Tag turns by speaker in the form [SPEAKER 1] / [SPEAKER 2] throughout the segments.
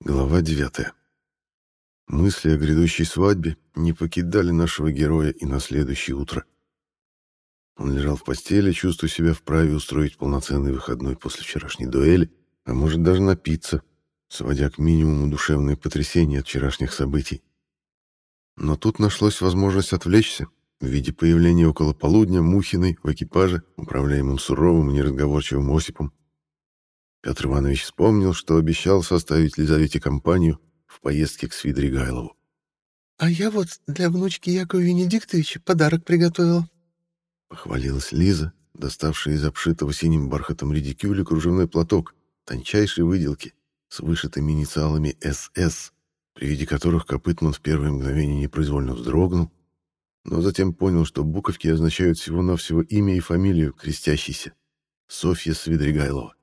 [SPEAKER 1] Глава 9. Мысли о грядущей свадьбе не покидали нашего героя и на следующее утро. Он лежал в постели, чувствуя себя вправе устроить полноценный выходной после вчерашней дуэли, а может даже напиться, сводя к минимуму душевные потрясения от вчерашних событий. Но тут нашлась возможность отвлечься в виде появления около полудня Мухиной в экипаже, управляемом суровым и неразговорчивым Осипом, Петр Иванович вспомнил, что обещал составить Лизавете компанию в поездке к Свидригайлову.
[SPEAKER 2] «А я вот для внучки Якова Венедиктовича подарок приготовила», —
[SPEAKER 1] похвалилась Лиза, доставшая из обшитого синим бархатом редикюля кружевной платок тончайшей выделки с вышитыми инициалами «СС», при виде которых Копытман в первое мгновение непроизвольно вздрогнул, но затем понял, что буковки означают всего-навсего имя и фамилию крестящейся — Софья Свидригайлова.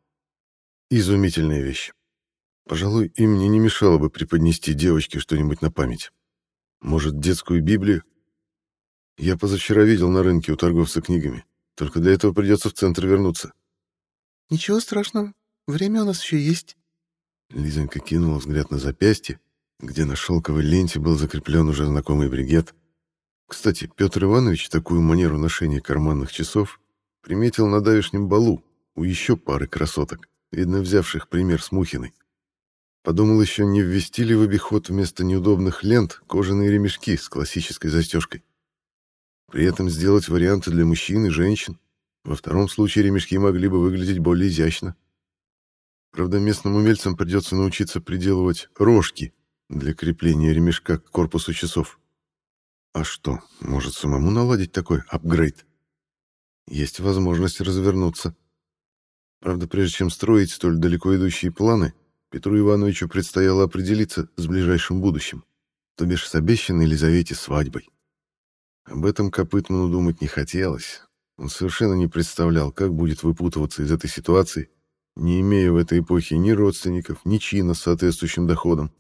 [SPEAKER 1] Изумительная вещь. Пожалуй, и мне не мешало бы преподнести девочке что-нибудь на память. Может, детскую Библию? Я позавчера видел на рынке у торговца книгами. Только для этого придется в центр вернуться.
[SPEAKER 2] Ничего страшного. Время у нас еще есть.
[SPEAKER 1] Лизонька кинула взгляд на запястье, где на шелковой ленте был закреплен уже знакомый бригет. Кстати, Петр Иванович такую манеру ношения карманных часов приметил на давешнем балу у еще пары красоток видно, взявших пример с Мухиной. Подумал еще, не ввести ли в обиход вместо неудобных лент кожаные ремешки с классической застежкой. При этом сделать варианты для мужчин и женщин. Во втором случае ремешки могли бы выглядеть более изящно. Правда, местным умельцам придется научиться приделывать рожки для крепления ремешка к корпусу часов. А что, может самому наладить такой апгрейд? Есть возможность развернуться. Правда, прежде чем строить столь далеко идущие планы, Петру Ивановичу предстояло определиться с ближайшим будущим, то бишь с обещанной Елизавете свадьбой. Об этом Копытману думать не хотелось. Он совершенно не представлял, как будет выпутываться из этой ситуации, не имея в этой эпохе ни родственников, ни чина с соответствующим доходом,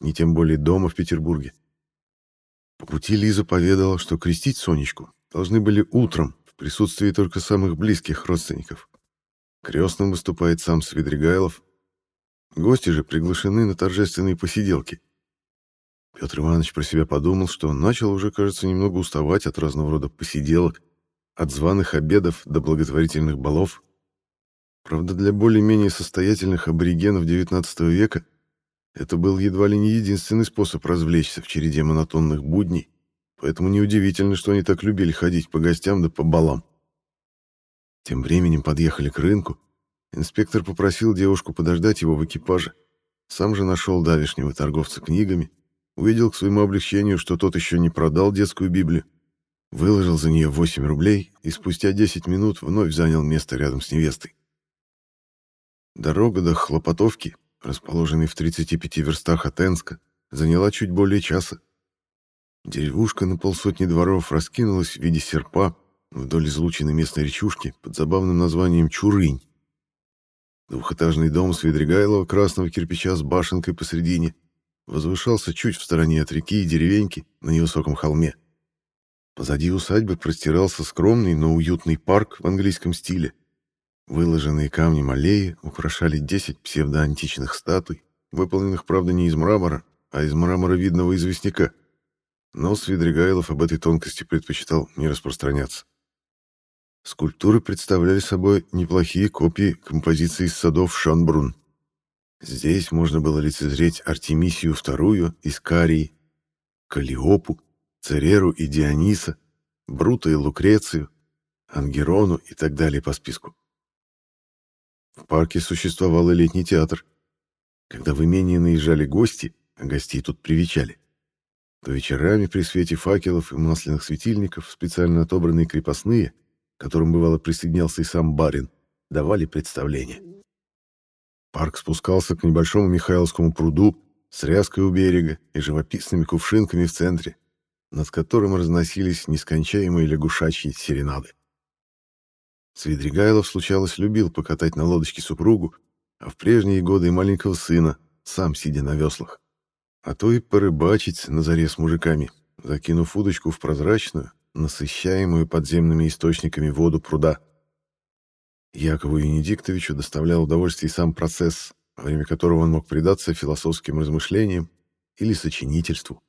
[SPEAKER 1] ни тем более дома в Петербурге. По пути Лиза поведала, что крестить Сонечку должны были утром в присутствии только самых близких родственников. Крестным выступает сам Свидригайлов. Гости же приглашены на торжественные посиделки. Петр Иванович про себя подумал, что он начал уже, кажется, немного уставать от разного рода посиделок, от званых обедов до благотворительных балов. Правда, для более-менее состоятельных аборигенов XIX века это был едва ли не единственный способ развлечься в череде монотонных будней, поэтому неудивительно, что они так любили ходить по гостям да по балам. Тем временем подъехали к рынку. Инспектор попросил девушку подождать его в экипаже. Сам же нашел давешнего торговца книгами, увидел к своему облегчению, что тот еще не продал детскую Библию, выложил за нее 8 рублей и спустя 10 минут вновь занял место рядом с невестой. Дорога до Хлопотовки, расположенной в 35 верстах от Энска, заняла чуть более часа. Деревушка на полсотни дворов раскинулась в виде серпа, вдоль излученной местной речушки под забавным названием Чурынь. Двухэтажный дом Свидригайлова красного кирпича с башенкой посредине возвышался чуть в стороне от реки и деревеньки на невысоком холме. Позади усадьбы простирался скромный, но уютный парк в английском стиле. Выложенные камнем аллеи украшали 10 псевдоантичных статуй, выполненных, правда, не из мрамора, а из мрамора видного известняка. Но Свидригайлов об этой тонкости предпочитал не распространяться. Скульптуры представляли собой неплохие копии композиций из садов Шонбрун. Здесь можно было лицезреть Артемисию II из Карии, Калиопу, Цереру и Диониса, Брута и Лукрецию, Ангерону и так далее по списку. В парке существовал и летний театр. Когда в имение наезжали гости, а гостей тут привечали, то вечерами при свете факелов и масляных светильников специально отобранные крепостные – которым бывало присоединялся и сам барин, давали представление. Парк спускался к небольшому Михайловскому пруду с ряской у берега и живописными кувшинками в центре, над которым разносились нескончаемые лягушачьи серенады. Свидригайлов, случалось, любил покатать на лодочке супругу, а в прежние годы и маленького сына, сам сидя на веслах. А то и порыбачить на заре с мужиками, закинув удочку в прозрачную, насыщаемую подземными источниками воду пруда. Якову Венедиктовичу доставлял удовольствие сам процесс во время которого он мог предаться философским размышлениям или сочинительству.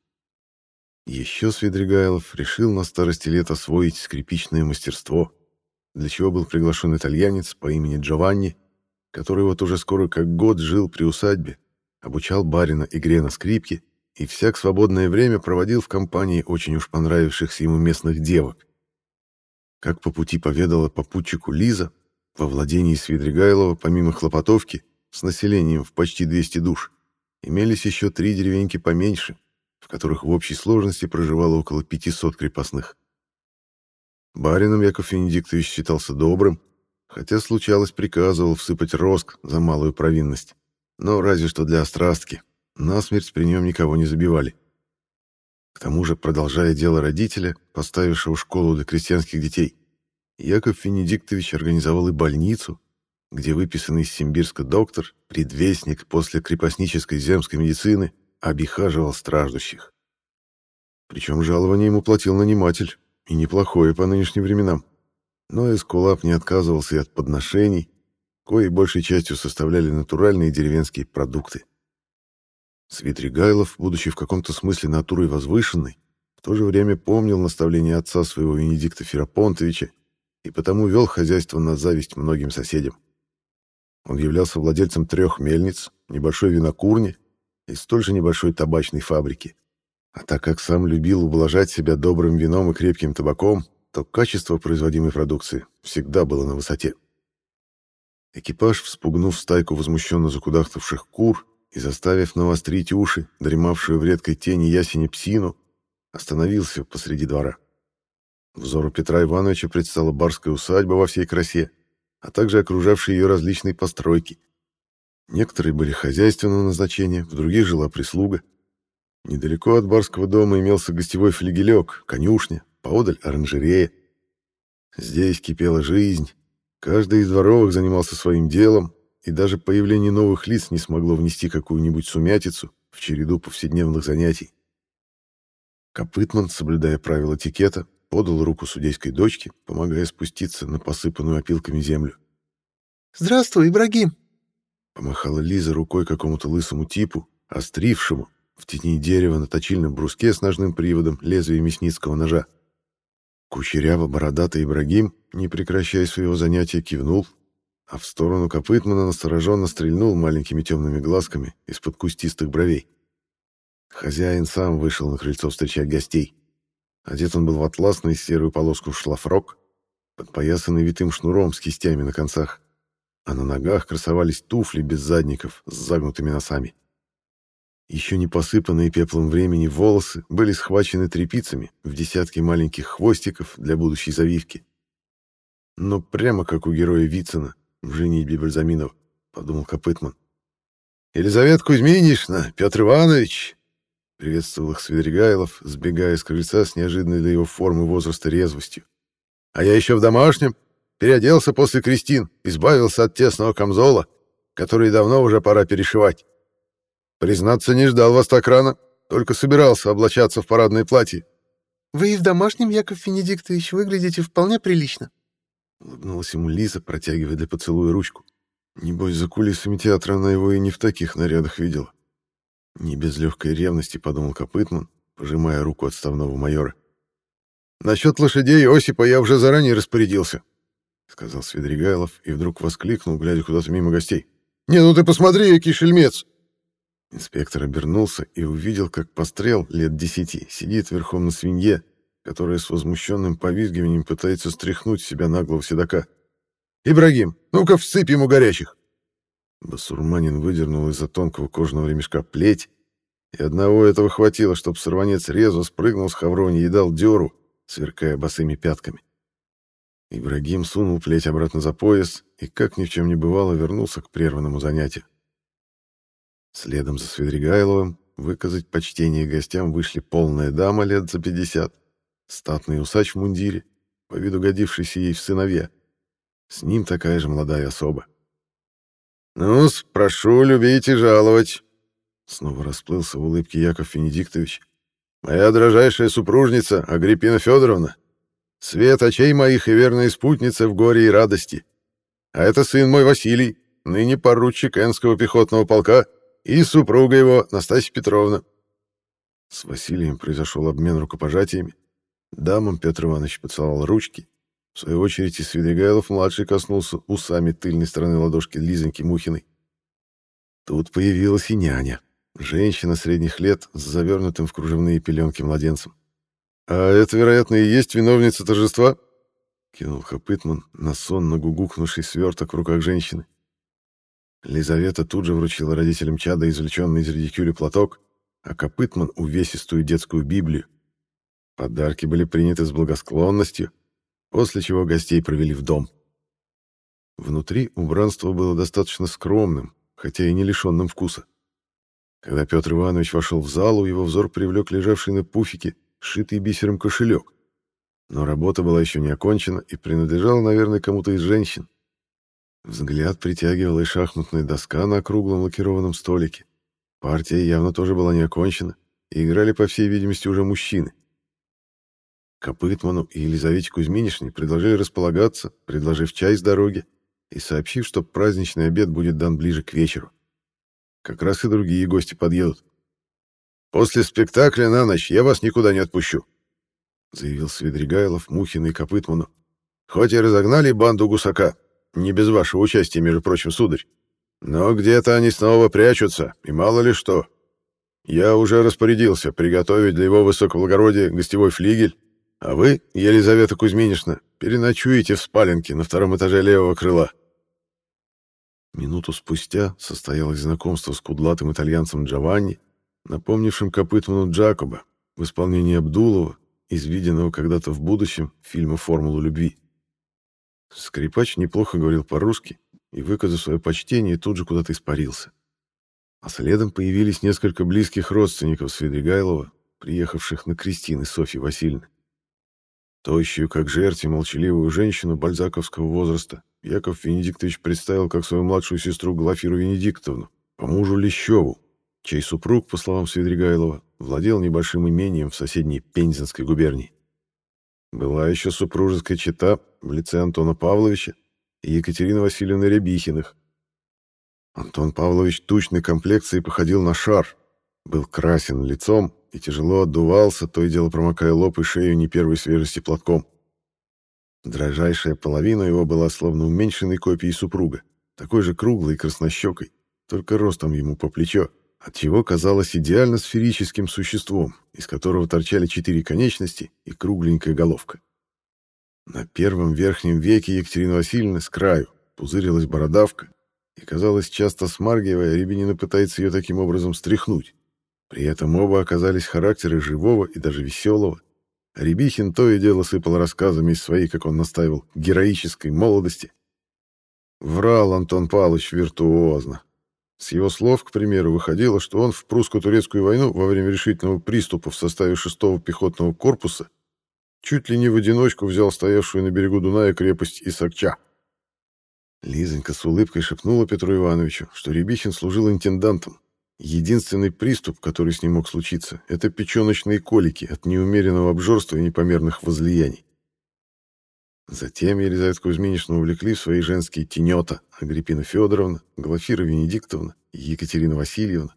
[SPEAKER 1] Еще Свидригайлов решил на старости лет освоить скрипичное мастерство, для чего был приглашен итальянец по имени Джованни, который вот уже скоро как год жил при усадьбе, обучал барина игре на скрипке и всяк свободное время проводил в компании очень уж понравившихся ему местных девок. Как по пути поведала попутчику Лиза, во владении Свидригайлова, помимо Хлопотовки, с населением в почти 200 душ, имелись еще три деревеньки поменьше, в которых в общей сложности проживало около 500 крепостных. Барином Яков Венедиктович считался добрым, хотя случалось приказывал всыпать роск за малую провинность, но разве что для острастки, насмерть при нем никого не забивали. К тому же, продолжая дело родителя, поставившего школу для крестьянских детей, Яков Венедиктович организовал и больницу, где выписанный из Симбирска доктор, предвестник после крепостнической земской медицины, обихаживал страждущих. Причем жалование ему платил наниматель, и неплохое по нынешним временам. Но Эскулап не отказывался и от подношений, кои большей частью составляли натуральные деревенские продукты. Свидригайлов, будучи в каком-то смысле натурой возвышенной, в то же время помнил наставления отца своего Венедикта Ферапонтовича и потому вел хозяйство на зависть многим соседям. Он являлся владельцем трех мельниц, небольшой винокурни и столь же небольшой табачной фабрики. А так как сам любил ублажать себя добрым вином и крепким табаком, то качество производимой продукции всегда было на высоте. Экипаж, вспугнув стайку возмущенно закудахтавших кур и заставив навострить уши, дремавшую в редкой тени ясени псину, остановился посреди двора. Взору Петра Ивановича предстала барская усадьба во всей красе, а также окружавшие ее различные постройки. Некоторые были хозяйственного назначения, в других жила прислуга. Недалеко от барского дома имелся гостевой флигелек, конюшня, поодаль оранжерея. Здесь кипела жизнь, каждый из дворовых занимался своим делом, и даже появление новых лиц не смогло внести какую-нибудь сумятицу в череду повседневных занятий. Копытман, соблюдая правила этикета, подал руку судейской дочке, помогая спуститься на посыпанную опилками землю.
[SPEAKER 2] «Здравствуй, Ибрагим!»
[SPEAKER 1] Помахала Лиза рукой какому-то лысому типу, острившему в тени дерева на точильном бруске с ножным приводом лезвие мясницкого ножа. Кучеряво бородатый Ибрагим, не прекращая своего занятия, кивнул, а в сторону Копытмана настороженно стрельнул маленькими темными глазками из-под кустистых бровей. Хозяин сам вышел на крыльцо встречать гостей. Одет он был в атласный серую полоску шлафрок, подпоясанный витым шнуром с кистями на концах, а на ногах красовались туфли без задников с загнутыми носами. Еще не посыпанные пеплом времени волосы были схвачены тряпицами в десятки маленьких хвостиков для будущей завивки. Но прямо как у героя Вицина в «Женитьбе Бальзаминова», — подумал Копытман. «Елизавета Кузьминишна, Петр Иванович!» Приветствовал их Свидригайлов, сбегая с крыльца с неожиданной для его формы возраста резвостью. «А я еще в домашнем. Переоделся после крестин, избавился от тесного камзола, который давно уже пора перешивать. Признаться, не ждал вас так рано, только собирался облачаться в парадное платье».
[SPEAKER 2] «Вы и в домашнем, Яков Венедиктович, выглядите вполне прилично», —
[SPEAKER 1] улыбнулась ему Лиза, протягивая для поцелуя ручку. Небось, за кулисами театра она его и не в таких нарядах видела. Не без легкой ревности, подумал Копытман, пожимая руку отставного майора. «Насчет лошадей Осипа я уже заранее распорядился», — сказал Свидригайлов и вдруг воскликнул, глядя куда-то мимо гостей. «Не, ну ты посмотри, який шельмец!» Инспектор обернулся и увидел, как пострел лет десяти сидит верхом на свинье, которая с возмущенным повизгиванием пытается стряхнуть себя наглого седока. «Ибрагим, ну-ка всыпь ему горячих!» Басурманин выдернул из-за тонкого кожаного ремешка плеть, и одного этого хватило, чтобы сорванец резво спрыгнул с хаврони и дал дёру, сверкая босыми пятками. Ибрагим сунул плеть обратно за пояс и, как ни в чем не бывало, вернулся к прерванному занятию. Следом за Свидригайловым выказать почтение гостям вышли полная дама лет за пятьдесят, статный усач в мундире, по виду годившийся ей в сыновья. С ним такая же молодая особа ну прошу любить и жаловать. Снова расплылся в улыбке Яков Венедиктович. Моя дрожайшая супружница Агриппина Федоровна. Свет очей моих и верная спутница в горе и радости. А это сын мой Василий, ныне поручик Энского пехотного полка, и супруга его, Настасья Петровна. С Василием произошел обмен рукопожатиями. Дамам Петр Иванович поцеловал ручки. В свою очередь и Свидригайлов-младший коснулся усами тыльной стороны ладошки Лизоньки Мухиной. Тут появилась и няня, женщина средних лет с завернутым в кружевные пеленки младенцем. «А это, вероятно, и есть виновница торжества?» — кинул Хопытман на сонно гугукнувший сверток в руках женщины. Лизавета тут же вручила родителям чада извлеченный из редикюля платок, а Копытман — увесистую детскую Библию. Подарки были приняты с благосклонностью, после чего гостей провели в дом. Внутри убранство было достаточно скромным, хотя и не лишенным вкуса. Когда Петр Иванович вошел в залу, его взор привлек лежавший на пуфике, шитый бисером кошелек. Но работа была еще не окончена и принадлежала, наверное, кому-то из женщин. Взгляд притягивала и шахматная доска на круглом лакированном столике. Партия явно тоже была не окончена, и играли, по всей видимости, уже мужчины. Копытману и Елизавете Кузьминишне предложили располагаться, предложив чай с дороги и сообщив, что праздничный обед будет дан ближе к вечеру. Как раз и другие гости подъедут. «После спектакля на ночь я вас никуда не отпущу», — заявил Свидригайлов Мухину и Копытману. «Хоть и разогнали банду гусака, не без вашего участия, между прочим, сударь, но где-то они снова прячутся, и мало ли что. Я уже распорядился приготовить для его высокоблагородия гостевой флигель, а вы, Елизавета Кузьминишна, переночуете в спаленке на втором этаже левого крыла. Минуту спустя состоялось знакомство с кудлатым итальянцем Джованни, напомнившим Копытману Джакоба в исполнении Абдулова, из виденного когда-то в будущем фильма «Формулу любви». Скрипач неплохо говорил по-русски, и, выказав свое почтение, тут же куда-то испарился. А следом появились несколько близких родственников Свидригайлова, приехавших на крестины Софьи Васильевны. Тощую, как жерть, и молчаливую женщину бальзаковского возраста Яков Венедиктович представил как свою младшую сестру Глафиру Венедиктовну, по мужу Лещеву, чей супруг, по словам Свидригайлова, владел небольшим имением в соседней Пензенской губернии. Была еще супружеская чета в лице Антона Павловича, и Екатерины Васильевны Рябихиных. Антон Павлович тучной комплекции походил на шар, был красен лицом и тяжело отдувался, то и дело промокая лоб и шею не первой свежести платком. Дрожайшая половина его была словно уменьшенной копией супруга, такой же круглой и краснощекой, только ростом ему по плечо, отчего казалось идеально сферическим существом, из которого торчали четыре конечности и кругленькая головка. На первом верхнем веке Екатерины Васильевны с краю пузырилась бородавка, и, казалось, часто смаргивая, Рябинина пытается ее таким образом стряхнуть. При этом оба оказались характеры живого и даже веселого. Рябихин то и дело сыпал рассказами из своей, как он настаивал, героической молодости. Врал Антон Павлович виртуозно. С его слов, к примеру, выходило, что он в прусско-турецкую войну во время решительного приступа в составе 6-го пехотного корпуса чуть ли не в одиночку взял стоявшую на берегу Дуная крепость Исакча. Лизонька с улыбкой шепнула Петру Ивановичу, что Рябихин служил интендантом. Единственный приступ, который с ним мог случиться, это печеночные колики от неумеренного обжорства и непомерных возлияний. Затем Елизавету Кузьминичну увлекли в свои женские тенета Агриппина Федоровна, Глафира Венедиктовна и Екатерина Васильевна.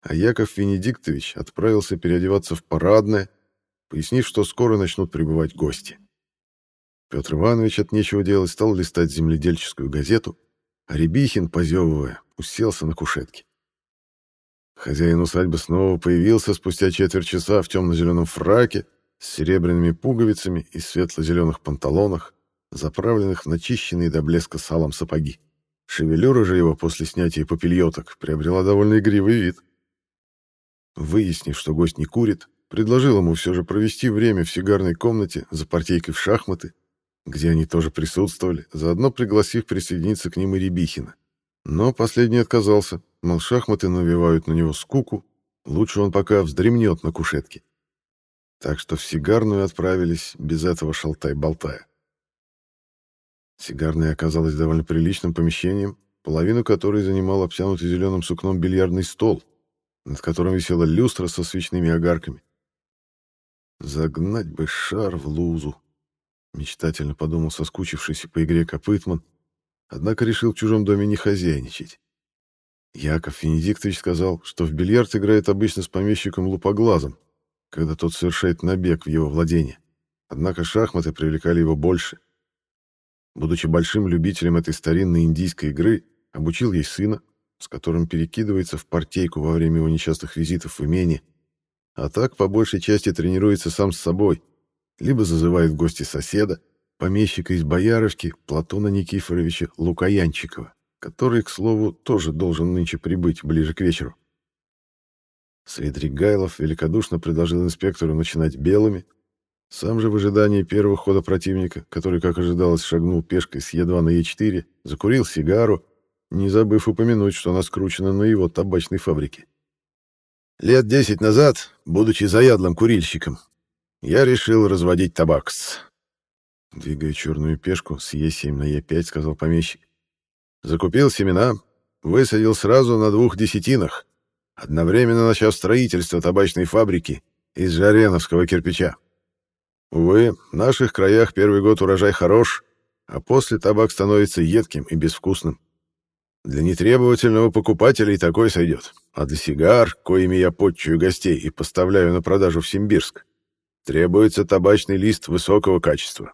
[SPEAKER 1] А Яков Венедиктович отправился переодеваться в парадное, пояснив, что скоро начнут прибывать гости. Петр Иванович от нечего делать стал листать земледельческую газету, а Рябихин, позевывая, уселся на кушетке. Хозяин усадьбы снова появился спустя четверть часа в темно-зеленом фраке с серебряными пуговицами и светло-зеленых панталонах, заправленных в начищенные до блеска салом сапоги. Шевелюра же его после снятия попельоток приобрела довольно игривый вид. Выяснив, что гость не курит, Предложил ему все же провести время в сигарной комнате за партийкой в шахматы, где они тоже присутствовали, заодно пригласив присоединиться к ним и Рябихина. Но последний отказался, мол, шахматы навевают на него скуку, лучше он пока вздремнет на кушетке. Так что в сигарную отправились без этого шалтай-болтая. Сигарная оказалась довольно приличным помещением, половину которой занимал обтянутый зеленым сукном бильярдный стол, над которым висела люстра со свечными огарками. Загнать бы шар в лузу. Мечтательно подумал соскучившийся по игре Копытман, однако решил в чужом доме не хозяйничать. Яков Венедиктович сказал, что в бильярд играет обычно с помещиком Лупоглазом, когда тот совершает набег в его владение. Однако шахматы привлекали его больше. Будучи большим любителем этой старинной индийской игры, обучил ей сына, с которым перекидывается в партейку во время его нечастых визитов в имение, а так по большей части тренируется сам с собой, либо зазывает в гости соседа, помещика из Бояровки Платона Никифоровича Лукаянчикова, который, к слову, тоже должен нынче прибыть ближе к вечеру. Свидригайлов великодушно предложил инспектору начинать белыми, сам же в ожидании первого хода противника, который, как ожидалось, шагнул пешкой с Е2 на Е4, закурил сигару, не забыв упомянуть, что она скручена на его табачной фабрике. Лет десять назад, будучи заядлым курильщиком, я решил разводить табакс. Двигая черную пешку с Е7 на Е5, сказал помещик. Закупил семена, высадил сразу на двух десятинах, одновременно начав строительство табачной фабрики из жареновского кирпича. Увы, в наших краях первый год урожай хорош, а после табак становится едким и безвкусным. Для нетребовательного покупателя и такой сойдет, а для сигар, коими я подчую гостей и поставляю на продажу в Симбирск, требуется табачный лист высокого качества.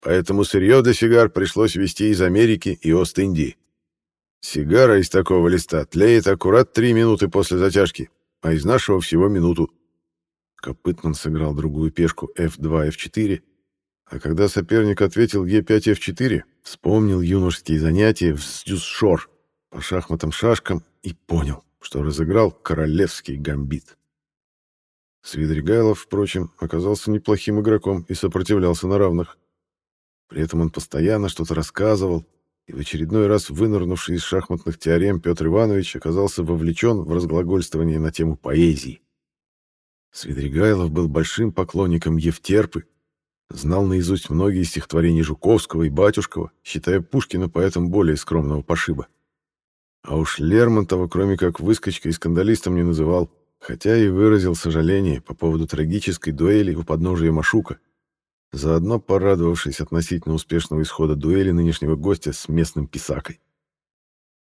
[SPEAKER 1] Поэтому сырье для сигар пришлось везти из Америки и Ост-Индии. Сигара из такого листа тлеет аккурат три минуты после затяжки, а из нашего всего минуту. Копытман сыграл другую пешку f2, f4, а когда соперник ответил e5, f4, вспомнил юношеские занятия в сдюсшор по шахматам-шашкам и понял, что разыграл королевский гамбит. Свидригайлов, впрочем, оказался неплохим игроком и сопротивлялся на равных. При этом он постоянно что-то рассказывал, и в очередной раз вынырнувший из шахматных теорем Петр Иванович оказался вовлечен в разглагольствование на тему поэзии. Свидригайлов был большим поклонником Евтерпы, знал наизусть многие стихотворения Жуковского и Батюшкова, считая Пушкина поэтом более скромного пошиба. А уж Лермонтова, кроме как выскочкой и скандалистом, не называл, хотя и выразил сожаление по поводу трагической дуэли у подножия Машука, заодно порадовавшись относительно успешного исхода дуэли нынешнего гостя с местным писакой.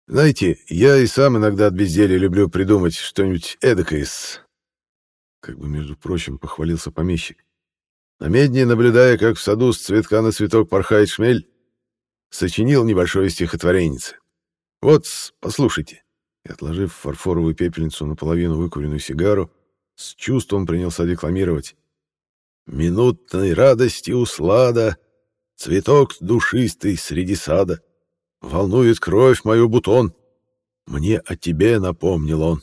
[SPEAKER 1] «Знаете, я и сам иногда от безделия люблю придумать что-нибудь эдакое как бы, между прочим, похвалился помещик. На медне, наблюдая, как в саду с цветка на цветок порхает шмель, сочинил небольшое стихотвореннице. Вот, послушайте. И, отложив фарфоровую пепельницу наполовину выкуренную сигару, с чувством принялся декламировать. «Минутной радости услада, цветок душистый среди сада, волнует кровь мою бутон, мне о тебе напомнил он».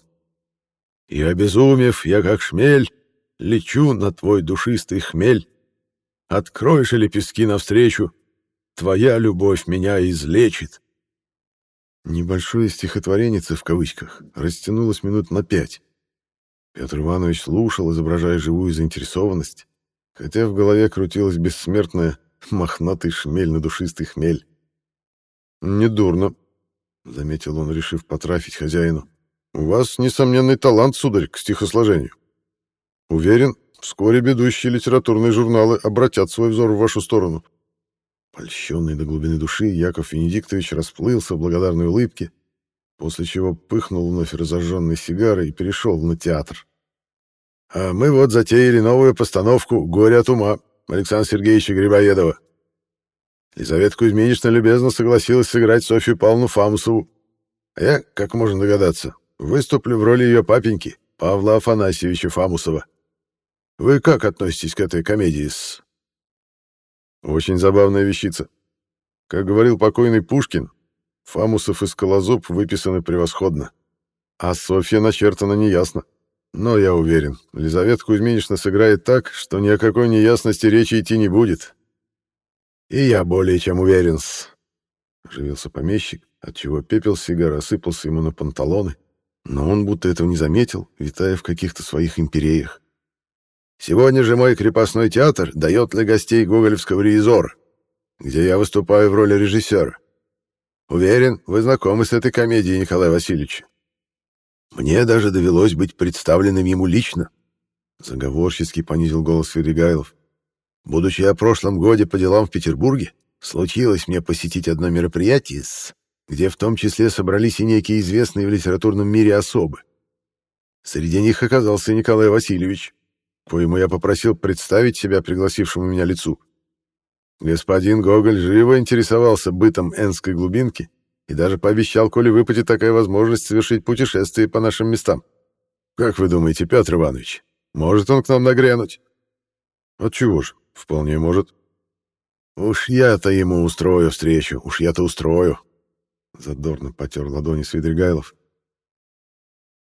[SPEAKER 1] И, обезумев, я как шмель, лечу на твой душистый хмель. Откроешь лепестки навстречу, твоя любовь меня излечит. Небольшое стихотворение в кавычках растянулось минут на пять. Петр Иванович слушал, изображая живую заинтересованность, хотя в голове крутилась бессмертная мохнатый шмель на душистый хмель. «Недурно», — заметил он, решив потрафить хозяину. У вас несомненный талант, сударь, к стихосложению. Уверен, вскоре бедущие литературные журналы обратят свой взор в вашу сторону. Польщенный до глубины души, Яков Венедиктович расплылся в благодарной улыбке, после чего пыхнул вновь разожженной сигарой и перешел на театр. А мы вот затеяли новую постановку «Горе от ума» Александра Сергеевича Грибоедова. Лизавета Кузьминична любезно согласилась сыграть Софью Павловну Фамусову. А я, как можно догадаться, Выступлю в роли ее папеньки, Павла Афанасьевича Фамусова. Вы как относитесь к этой комедии с... Очень забавная вещица. Как говорил покойный Пушкин, Фамусов и Скалозуб выписаны превосходно. А Софья начертана неясно. Но я уверен, Лизавета Кузьминична сыграет так, что ни о какой неясности речи идти не будет. И я более чем уверен-с. Оживился помещик, отчего пепел сигары осыпался ему на панталоны, но он будто этого не заметил, витая в каких-то своих империях. «Сегодня же мой крепостной театр дает для гостей гоголевского ревизора, где я выступаю в роли режиссера. Уверен, вы знакомы с этой комедией, Николай Васильевич. Мне даже довелось быть представленным ему лично». Заговорчески понизил голос Ферегайлов. «Будучи в прошлом годе по делам в Петербурге, случилось мне посетить одно мероприятие, где в том числе собрались и некие известные в литературном мире особы. Среди них оказался Николай Васильевич, коему я попросил представить себя пригласившему меня лицу. Господин Гоголь живо интересовался бытом Энской глубинки и даже пообещал, коли выпадет такая возможность, совершить путешествие по нашим местам. Как вы думаете, Петр Иванович, может он к нам нагрянуть? Отчего же, вполне может. Уж я-то ему устрою встречу, уж я-то устрою. Задорно потер ладони Свидригайлов.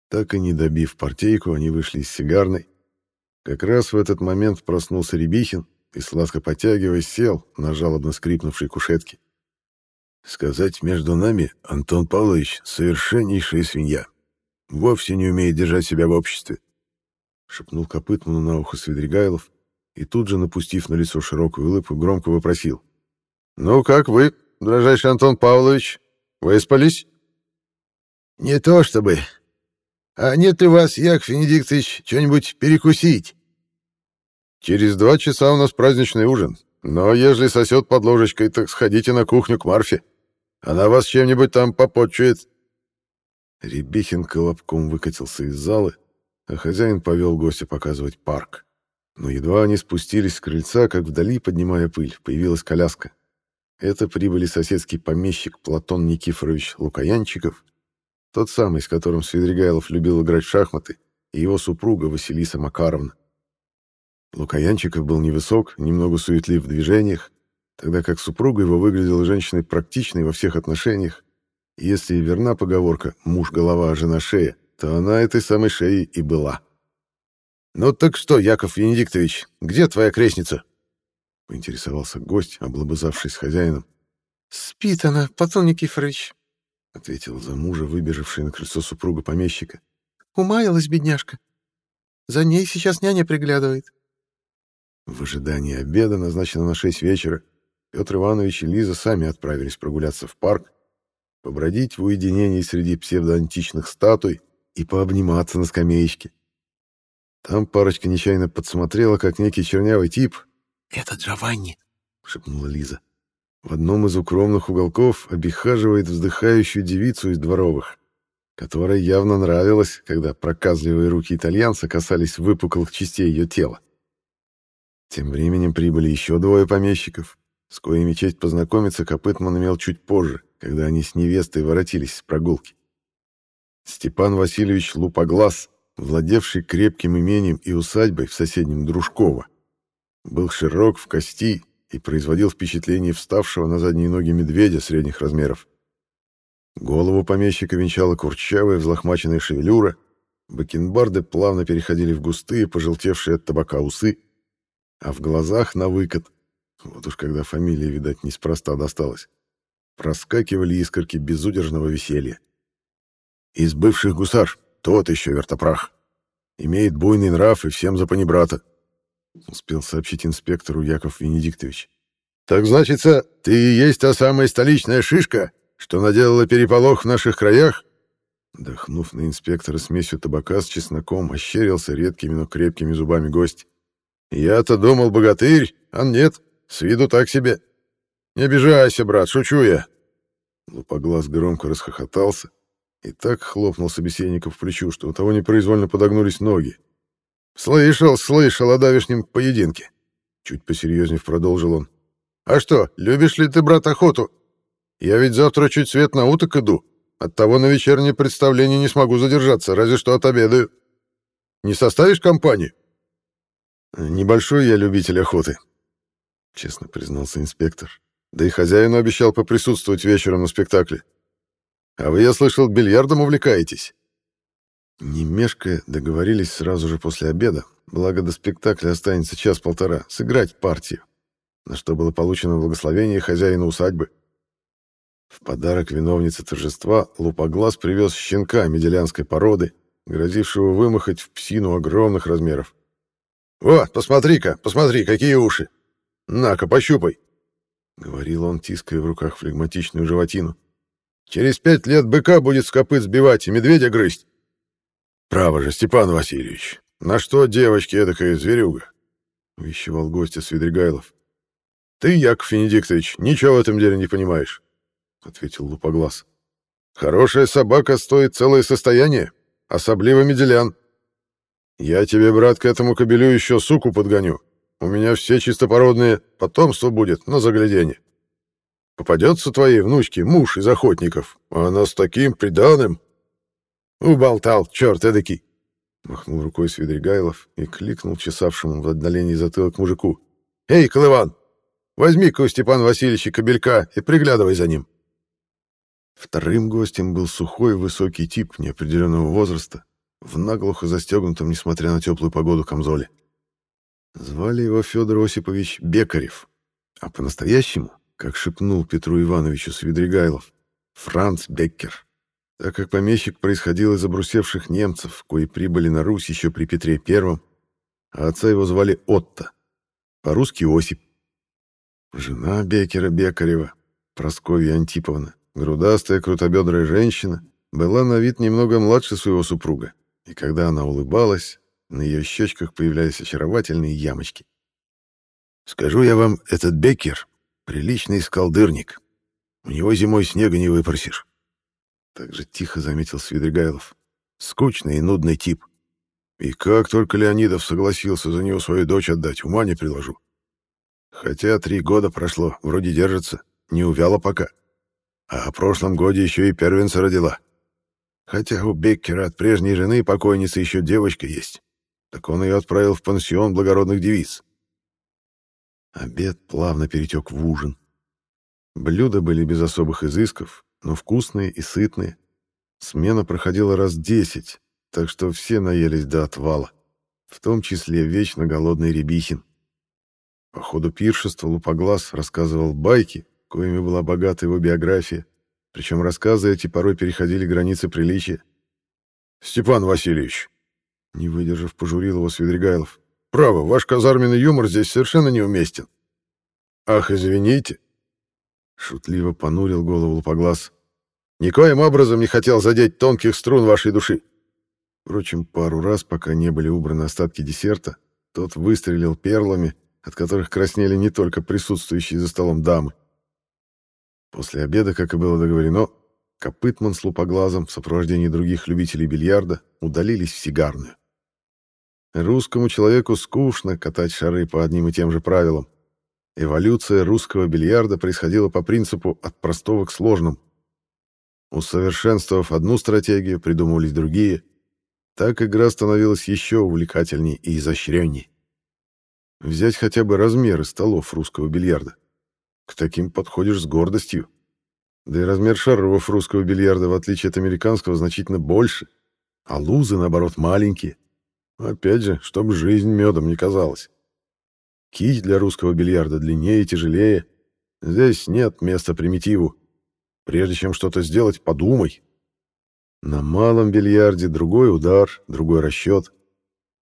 [SPEAKER 1] Так и не добив партейку, они вышли из сигарной. Как раз в этот момент проснулся Рябихин и, сладко потягиваясь, сел на жалобно скрипнувшей кушетке. Сказать между нами, Антон Павлович совершеннейшая свинья. Вовсе не умеет держать себя в обществе. Шепнул Копытману на ухо Свидригайлов и тут же, напустив на лицо широкую улыбку, громко вопросил. «Ну, как вы, дрожайший Антон Павлович, выспались?»
[SPEAKER 3] «Не то чтобы. А нет ли у вас, Яков Венедиктович, что-нибудь перекусить?»
[SPEAKER 1] «Через два часа у нас праздничный ужин, но ежели сосет под ложечкой, так сходите на кухню к Марфе. Она вас чем-нибудь там попотчует». Рябихин колобком выкатился из залы, а хозяин повел гостя показывать парк. Но едва они спустились с крыльца, как вдали, поднимая пыль, появилась коляска. Это прибыли соседский помещик Платон Никифорович Лукаянчиков, тот самый, с которым Свидригайлов любил играть в шахматы, и его супруга Василиса Макаровна. Лукаянчиков был невысок, немного суетлив в движениях, тогда как супруга его выглядела женщиной практичной во всех отношениях, и если верна поговорка «муж голова, а жена шея», то она этой самой шеей и была. «Ну так что, Яков Венедиктович, где твоя крестница?» — поинтересовался гость, облобызавшись с хозяином.
[SPEAKER 2] «Спит она, Платон Никифорович», —
[SPEAKER 1] ответила за мужа, выбежавшая на крыльцо супруга помещика.
[SPEAKER 2] «Умаялась бедняжка. За ней сейчас няня приглядывает».
[SPEAKER 1] В ожидании обеда, назначенного на шесть вечера, Петр Иванович и Лиза сами отправились прогуляться в парк, побродить в уединении среди псевдоантичных статуй и пообниматься на скамеечке. Там парочка нечаянно подсмотрела, как некий чернявый тип
[SPEAKER 2] «Это Джованни», —
[SPEAKER 1] шепнула Лиза. В одном из укромных уголков обихаживает вздыхающую девицу из дворовых, которой явно нравилось, когда проказливые руки итальянца касались выпуклых частей ее тела. Тем временем прибыли еще двое помещиков, с коими честь познакомиться Копытман имел чуть позже, когда они с невестой воротились с прогулки. Степан Васильевич Лупоглаз владевший крепким имением и усадьбой в соседнем Дружково. Был широк в кости и производил впечатление вставшего на задние ноги медведя средних размеров. Голову помещика венчала курчавая взлохмаченная шевелюра, бакенбарды плавно переходили в густые, пожелтевшие от табака усы, а в глазах на выкат, вот уж когда фамилия, видать, неспроста досталась, проскакивали искорки безудержного веселья. «Из бывших гусар», тот еще вертопрах. Имеет буйный нрав и всем за панибрата. Успел сообщить инспектору Яков Венедиктович. Так значится, ты и есть та самая столичная шишка, что наделала переполох в наших краях? Дохнув на инспектора смесью табака с чесноком, ощерился редкими, но крепкими зубами гость. «Я-то думал, богатырь, а нет, с виду так себе. Не обижайся, брат, шучу я». Лупоглаз громко расхохотался, и так хлопнул собеседника в плечу, что у того непроизвольно подогнулись ноги. «Слышал, слышал о давешнем поединке!» Чуть посерьезнее продолжил он. «А что, любишь ли ты, брат, охоту? Я ведь завтра чуть свет на уток иду. Оттого на вечернее представление не смогу задержаться, разве что отобедаю. Не составишь компанию?» «Небольшой я любитель охоты», — честно признался инспектор. «Да и хозяину обещал поприсутствовать вечером на спектакле. А вы, я слышал, бильярдом увлекаетесь?» Не мешкая, договорились сразу же после обеда, благо до спектакля останется час-полтора, сыграть партию, на что было получено благословение хозяина усадьбы. В подарок виновнице торжества Лупоглаз привез щенка меделянской породы, грозившего вымахать в псину огромных размеров. «Вот, посмотри-ка, посмотри, какие уши! На-ка, пощупай!» — говорил он, тиская в руках флегматичную животину. Через пять лет быка будет с копыт сбивать и медведя грызть. Право же, Степан Васильевич, на что девочки эдакая зверюга? Вещевал гостя Свидригайлов. Ты, Яков Венедиктович, ничего в этом деле не понимаешь, — ответил Лупоглаз. Хорошая собака стоит целое состояние, особливо меделян. Я тебе, брат, к этому кобелю еще суку подгоню. У меня все чистопородные, потомство будет на загляденье. Попадется твоей внучке муж из охотников, а она с таким приданым. Уболтал, черт эдакий. Махнул рукой Свидригайлов и кликнул чесавшему в отдалении затылок мужику. «Эй, Колыван, возьми-ка у Степана Васильевича кобелька и приглядывай за ним». Вторым гостем был сухой высокий тип неопределенного возраста, в наглухо застегнутом, несмотря на теплую погоду, камзоле. Звали его Федор Осипович Бекарев, а по-настоящему, как шепнул Петру Ивановичу Свидригайлов, Франц Беккер, так как помещик происходил из обрусевших немцев, кои прибыли на Русь еще при Петре Первом, а отца его звали Отто, по-русски Осип. Жена Беккера Бекарева, Просковья Антиповна, грудастая крутобедрая женщина, была на вид немного младше своего супруга, и когда она улыбалась, на ее щечках появлялись очаровательные ямочки. «Скажу я вам, этот Беккер — приличный скалдырник. У него зимой снега не выпросишь». Так же тихо заметил Свидригайлов. «Скучный и нудный тип. И как только Леонидов согласился за него свою дочь отдать, ума не приложу. Хотя три года прошло, вроде держится, не увяла пока. А о прошлом годе еще и первенца родила. Хотя у Беккера от прежней жены покойницы еще девочка есть так он ее отправил в пансион благородных девиц. Обед плавно перетек в ужин. Блюда были без особых изысков, но вкусные и сытные. Смена проходила раз десять, так что все наелись до отвала, в том числе вечно голодный Рябихин. По ходу пиршества Лупоглаз рассказывал байки, коими была богата его биография, причем рассказы эти порой переходили границы приличия. «Степан Васильевич, не выдержав, пожурил его Свидригайлов. «Право, ваш казарменный юмор здесь совершенно неуместен». «Ах, извините!» Шутливо понурил голову лупоглаз. «Никоим образом не хотел задеть тонких струн вашей души». Впрочем, пару раз, пока не были убраны остатки десерта, тот выстрелил перлами, от которых краснели не только присутствующие за столом дамы. После обеда, как и было договорено, Копытман с лупоглазом в сопровождении других любителей бильярда удалились в сигарную. Русскому человеку скучно катать шары по одним и тем же правилам. Эволюция русского бильярда происходила по принципу от простого к сложным. Усовершенствовав одну стратегию, придумывались другие. Так игра становилась еще увлекательнее и изощреннее. Взять хотя бы размеры столов русского бильярда. К таким подходишь с гордостью. Да и размер шаров русского бильярда, в отличие от американского, значительно больше, а лузы, наоборот, маленькие. Опять же, чтобы жизнь медом не казалась. Кисть для русского бильярда длиннее и тяжелее. Здесь нет места примитиву. Прежде чем что-то сделать, подумай. На малом бильярде другой удар, другой расчет.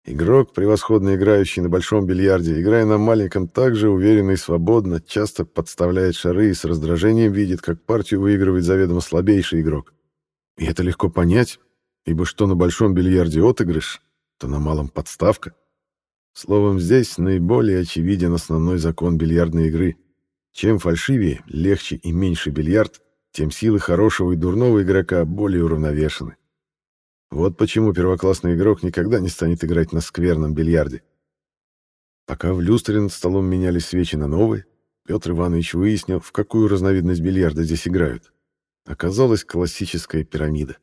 [SPEAKER 1] Игрок, превосходно играющий на большом бильярде, играя на маленьком так же уверенно и свободно, часто подставляет шары и с раздражением видит, как партию выигрывает заведомо слабейший игрок. И это легко понять, ибо что на большом бильярде отыгрыш, то на малом подставка. Словом, здесь наиболее очевиден основной закон бильярдной игры. Чем фальшивее, легче и меньше бильярд, тем силы хорошего и дурного игрока более уравновешены. Вот почему первоклассный игрок никогда не станет играть на скверном бильярде. Пока в люстре над столом менялись свечи на новые, Петр Иванович выяснил, в какую разновидность бильярда здесь играют. Оказалась классическая пирамида.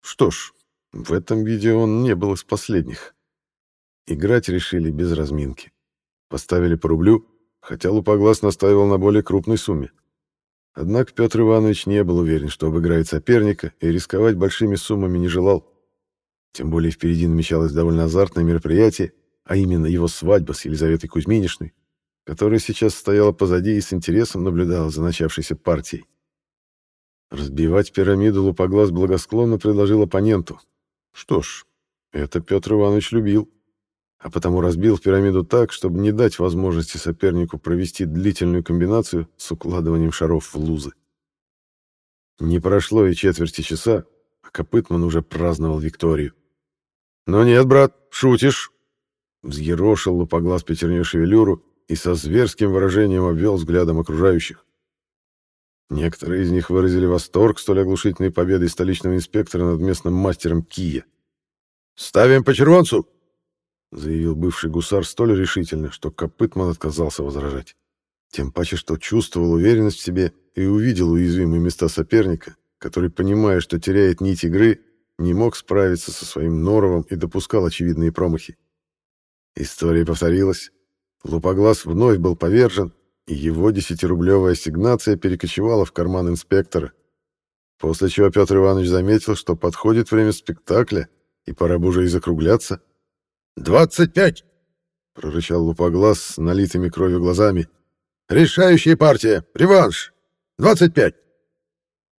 [SPEAKER 1] Что ж, в этом виде он не был из последних. Играть решили без разминки. Поставили по рублю, хотя Лупоглаз настаивал на более крупной сумме. Однако Петр Иванович не был уверен, что обыграет соперника, и рисковать большими суммами не желал. Тем более впереди намечалось довольно азартное мероприятие, а именно его свадьба с Елизаветой Кузьминишной, которая сейчас стояла позади и с интересом наблюдала за начавшейся партией. Разбивать пирамиду Лупоглаз благосклонно предложил оппоненту, что ж, это Петр Иванович любил, а потому разбил пирамиду так, чтобы не дать возможности сопернику провести длительную комбинацию с укладыванием шаров в лузы. Не прошло и четверти часа, а Копытман уже праздновал Викторию. «Но нет, брат, шутишь!» Взъерошил лупоглаз пятерню шевелюру и со зверским выражением обвел взглядом окружающих. Некоторые из них выразили восторг столь оглушительной победой столичного инспектора над местным мастером Кия. «Ставим по червонцу!» — заявил бывший гусар столь решительно, что Копытман отказался возражать. Тем паче, что чувствовал уверенность в себе и увидел уязвимые места соперника, который, понимая, что теряет нить игры, не мог справиться со своим норовом и допускал очевидные промахи. История повторилась. Лупоглаз вновь был повержен, и его десятирублевая ассигнация перекочевала в карман инспектора, после чего Петр Иванович заметил, что подходит время спектакля, и пора бы уже и закругляться.
[SPEAKER 3] «Двадцать пять!» — прорычал Лупоглаз с налитыми кровью глазами. «Решающая партия! Реванш! Двадцать пять!»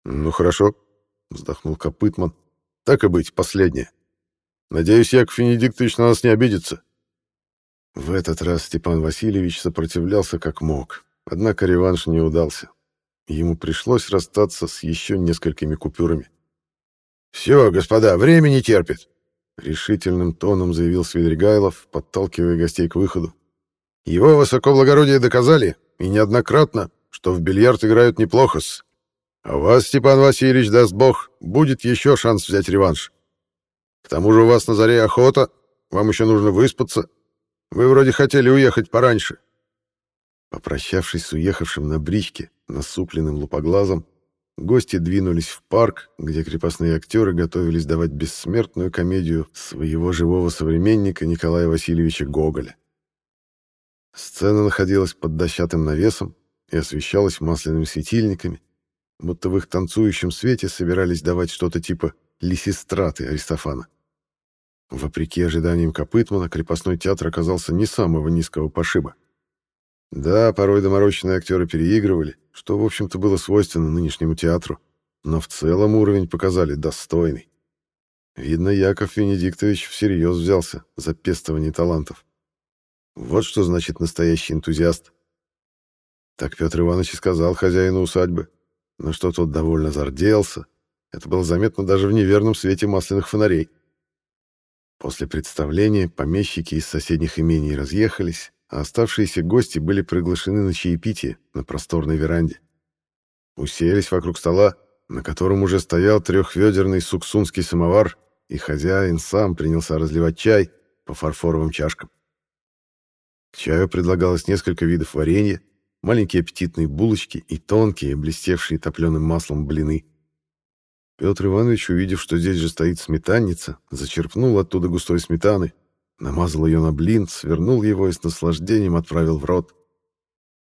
[SPEAKER 1] «Ну хорошо», — вздохнул Копытман. «Так и быть, последнее. Надеюсь, Яков Венедиктович на нас не обидится». В этот раз Степан Васильевич сопротивлялся как мог, однако реванш не удался. Ему пришлось расстаться с еще несколькими купюрами.
[SPEAKER 3] «Все, господа, время не терпит», —
[SPEAKER 1] решительным тоном заявил Свидригайлов, подталкивая гостей к выходу.
[SPEAKER 3] «Его высокоблагородие доказали, и неоднократно, что в бильярд играют неплохо-с. А у вас, Степан Васильевич, даст бог, будет еще шанс взять реванш. К тому же у вас на заре охота, вам еще нужно выспаться, вы вроде хотели уехать пораньше.
[SPEAKER 1] Попрощавшись с уехавшим на бричке, насупленным лупоглазом, гости двинулись в парк, где крепостные актеры готовились давать бессмертную комедию своего живого современника Николая Васильевича Гоголя. Сцена находилась под дощатым навесом и освещалась масляными светильниками, будто в их танцующем свете собирались давать что-то типа лисистраты Аристофана. Вопреки ожиданиям Копытмана, крепостной театр оказался не самого низкого пошиба. Да, порой доморощенные актеры переигрывали, что, в общем-то, было свойственно нынешнему театру, но в целом уровень показали достойный. Видно, Яков Венедиктович всерьез взялся за пестование талантов. Вот что значит настоящий энтузиаст. Так Петр Иванович и сказал хозяину усадьбы, но что тот довольно зарделся. Это было заметно даже в неверном свете масляных фонарей. После представления помещики из соседних имений разъехались, а оставшиеся гости были приглашены на чаепитие на просторной веранде. Уселись вокруг стола, на котором уже стоял трехведерный суксунский самовар, и хозяин сам принялся разливать чай по фарфоровым чашкам. К чаю предлагалось несколько видов варенья, маленькие аппетитные булочки и тонкие, блестевшие топленым маслом блины. Петр Иванович, увидев, что здесь же стоит сметанница, зачерпнул оттуда густой сметаны, намазал ее на блин, свернул его и с наслаждением отправил в рот.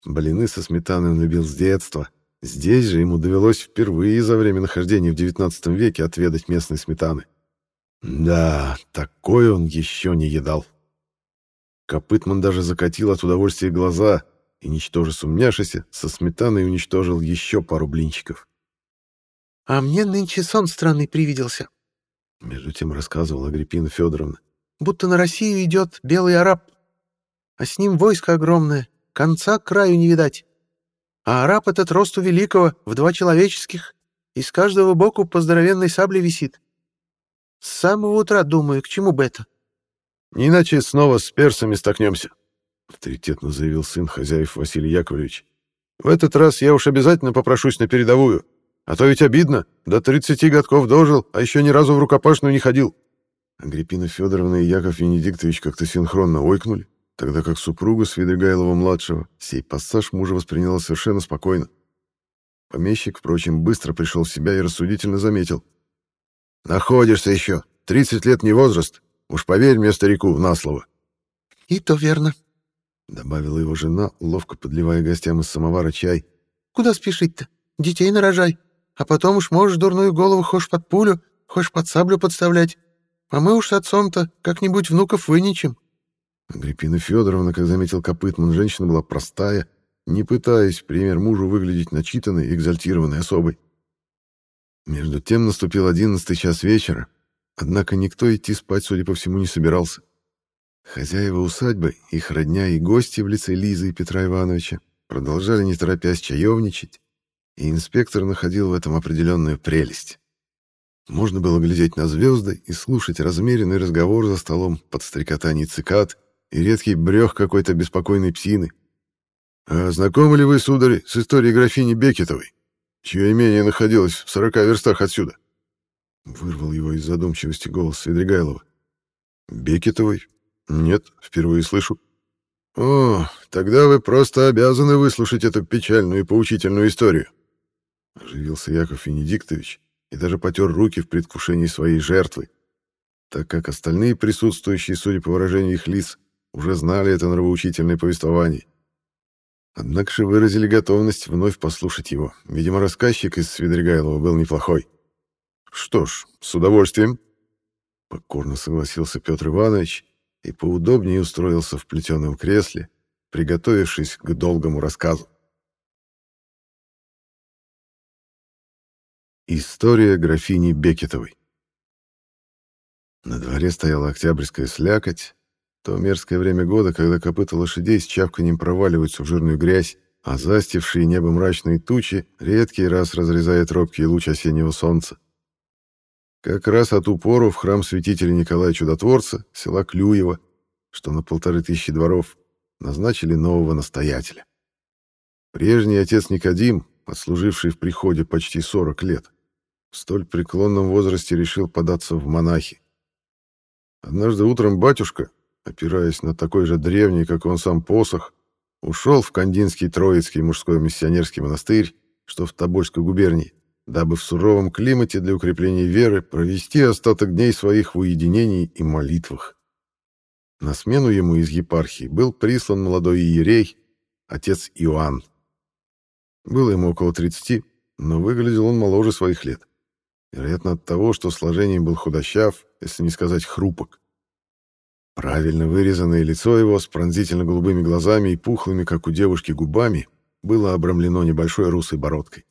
[SPEAKER 1] Блины со сметаной он любил с детства. Здесь же ему довелось впервые за время нахождения в XIX веке отведать местной сметаны. Да, такой он еще не едал. Копытман даже закатил от удовольствия глаза и, ничтоже сумняшися, со сметаной уничтожил еще пару блинчиков.
[SPEAKER 2] А мне нынче сон странный привиделся.
[SPEAKER 1] Между тем рассказывала Агриппина Федоровна.
[SPEAKER 2] Будто на Россию идет белый араб, а с ним войско огромное, конца краю не видать. А араб этот росту великого, в два человеческих, и с каждого боку по здоровенной сабле висит. С самого утра думаю, к чему бы это?
[SPEAKER 1] Иначе снова с персами столкнемся, авторитетно заявил сын хозяев Василий Яковлевич. В этот раз я уж обязательно попрошусь на передовую. А то ведь обидно. До 30 годков дожил, а еще ни разу в рукопашную не ходил. Агриппина Федоровна и Яков Венедиктович как-то синхронно ойкнули, тогда как супруга Свидригайлова-младшего сей пассаж мужа восприняла совершенно спокойно. Помещик, впрочем, быстро пришел в себя и рассудительно заметил. «Находишься еще. 30 лет не возраст. Уж поверь мне, старику, на слово».
[SPEAKER 2] «И то верно», —
[SPEAKER 1] добавила его жена, ловко подливая гостям из самовара чай.
[SPEAKER 2] «Куда спешить-то? Детей нарожай. А потом уж можешь дурную голову хошь под пулю, хошь под саблю подставлять. А мы уж с отцом-то как-нибудь внуков выничим.
[SPEAKER 1] Агриппина Федоровна, как заметил Копытман, женщина была простая, не пытаясь, пример мужу, выглядеть начитанной, экзальтированной особой. Между тем наступил одиннадцатый час вечера, однако никто идти спать, судя по всему, не собирался. Хозяева усадьбы, их родня и гости в лице Лизы и Петра Ивановича продолжали не торопясь чаевничать, и инспектор находил в этом определенную прелесть. Можно было глядеть на звезды и слушать размеренный разговор за столом под стрекотание цикад и редкий брех какой-то беспокойной псины, А знакомы ли вы, сударь, с историей графини Бекетовой, чье имение находилось в сорока верстах отсюда? Вырвал его из задумчивости голос Свидригайлова. Бекетовой? Нет, впервые слышу. О, тогда вы просто обязаны выслушать эту печальную и поучительную историю. Оживился Яков Венедиктович и даже потер руки в предвкушении своей жертвы, так как остальные присутствующие, судя по выражению их лиц, уже знали это нравоучительное повествование. Однако же выразили готовность вновь послушать его. Видимо, рассказчик из Свидригайлова был неплохой. Что ж, с удовольствием. Покорно согласился Петр Иванович и поудобнее устроился в плетеном кресле, приготовившись к долгому рассказу. История графини Бекетовой На дворе стояла октябрьская слякоть, то мерзкое время года, когда копыта лошадей с чавканием проваливаются в жирную грязь, а застившие небо мрачные тучи редкий раз разрезает робкий луч осеннего солнца. Как раз от упору в храм святителя Николая Чудотворца, села Клюева, что на полторы тысячи дворов, назначили нового настоятеля. Прежний отец Никодим, отслуживший в приходе почти 40 лет, в столь преклонном возрасте решил податься в монахи. Однажды утром батюшка, опираясь на такой же древний, как он сам, посох, ушел в Кандинский Троицкий мужской миссионерский монастырь, что в Тобольской губернии, дабы в суровом климате для укрепления веры провести остаток дней своих в уединении и молитвах. На смену ему из епархии был прислан молодой иерей, отец Иоанн. Было ему около 30, но выглядел он моложе своих лет. Вероятно, от того, что сложением был худощав, если не сказать хрупок. Правильно вырезанное лицо его с пронзительно голубыми глазами и пухлыми, как у девушки, губами было обрамлено небольшой русой бородкой.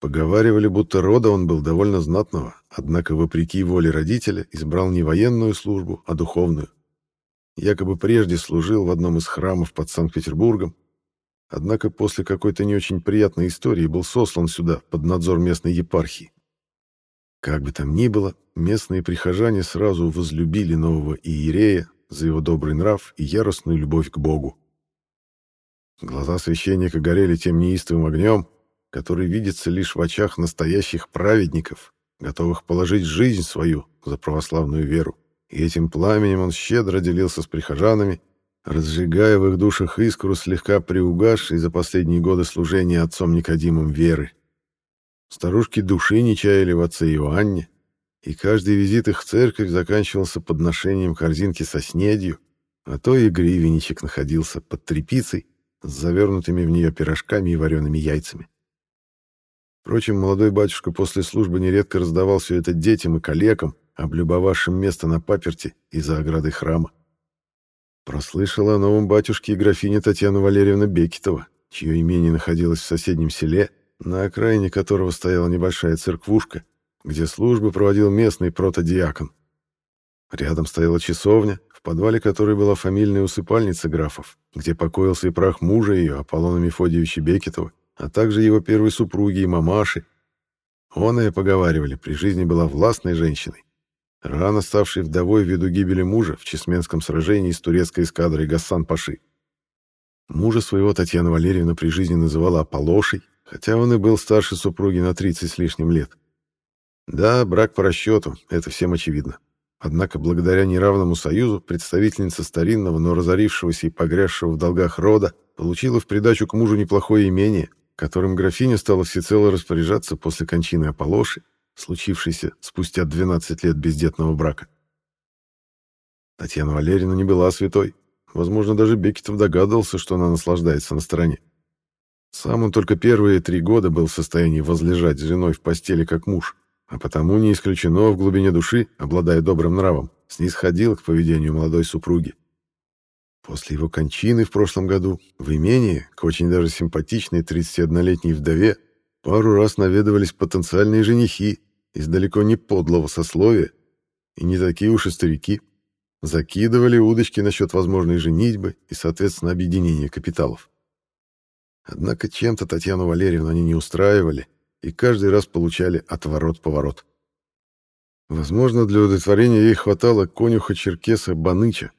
[SPEAKER 1] Поговаривали, будто рода он был довольно знатного, однако, вопреки воле родителя, избрал не военную службу, а духовную. Якобы прежде служил в одном из храмов под Санкт-Петербургом, однако после какой-то не очень приятной истории был сослан сюда под надзор местной епархии. Как бы там ни было, местные прихожане сразу возлюбили нового иерея за его добрый нрав и яростную любовь к Богу. Глаза священника горели тем неистовым огнем, который видится лишь в очах настоящих праведников, готовых положить жизнь свою за православную веру. И этим пламенем он щедро делился с прихожанами, разжигая в их душах искру слегка приугасшей за последние годы служения отцом Никодимом веры. Старушки души не чаяли в отце Иоанне, и каждый визит их в церковь заканчивался подношением корзинки со снедью, а то и гривенничек находился под тряпицей с завернутыми в нее пирожками и вареными яйцами. Впрочем, молодой батюшка после службы нередко раздавал все это детям и калекам, облюбовавшим место на паперти и за оградой храма. Прослышала о новом батюшке и графиня Татьяна Валерьевна Бекетова, чье имение находилось в соседнем селе, на окраине которого стояла небольшая церквушка, где службы проводил местный протодиакон. Рядом стояла часовня, в подвале которой была фамильная усыпальница графов, где покоился и прах мужа ее, Аполлона Мефодьевича Бекетова, а также его первой супруги и мамаши. Оная, поговаривали, при жизни была властной женщиной, рано ставшей вдовой ввиду гибели мужа в Чесменском сражении с турецкой эскадрой Гассан-Паши. Мужа своего Татьяна Валерьевна при жизни называла Аполошей, хотя он и был старше супруги на 30 с лишним лет. Да, брак по расчету, это всем очевидно. Однако, благодаря неравному союзу, представительница старинного, но разорившегося и погрязшего в долгах рода получила в придачу к мужу неплохое имение, которым графиня стала всецело распоряжаться после кончины Аполлоши, случившейся спустя 12 лет бездетного брака. Татьяна Валерьевна не была святой. Возможно, даже Бекетов догадывался, что она наслаждается на стороне. Сам он только первые три года был в состоянии возлежать с женой в постели как муж, а потому не исключено в глубине души, обладая добрым нравом, снисходил к поведению молодой супруги. После его кончины в прошлом году в имении к очень даже симпатичной 31-летней вдове пару раз наведывались потенциальные женихи из далеко не подлого сословия, и не такие уж и старики, закидывали удочки насчет возможной женитьбы и, соответственно, объединения капиталов. Однако чем-то Татьяну Валерьевну они не устраивали и каждый раз получали отворот-поворот. Возможно, для удовлетворения ей хватало конюха-черкеса Баныча.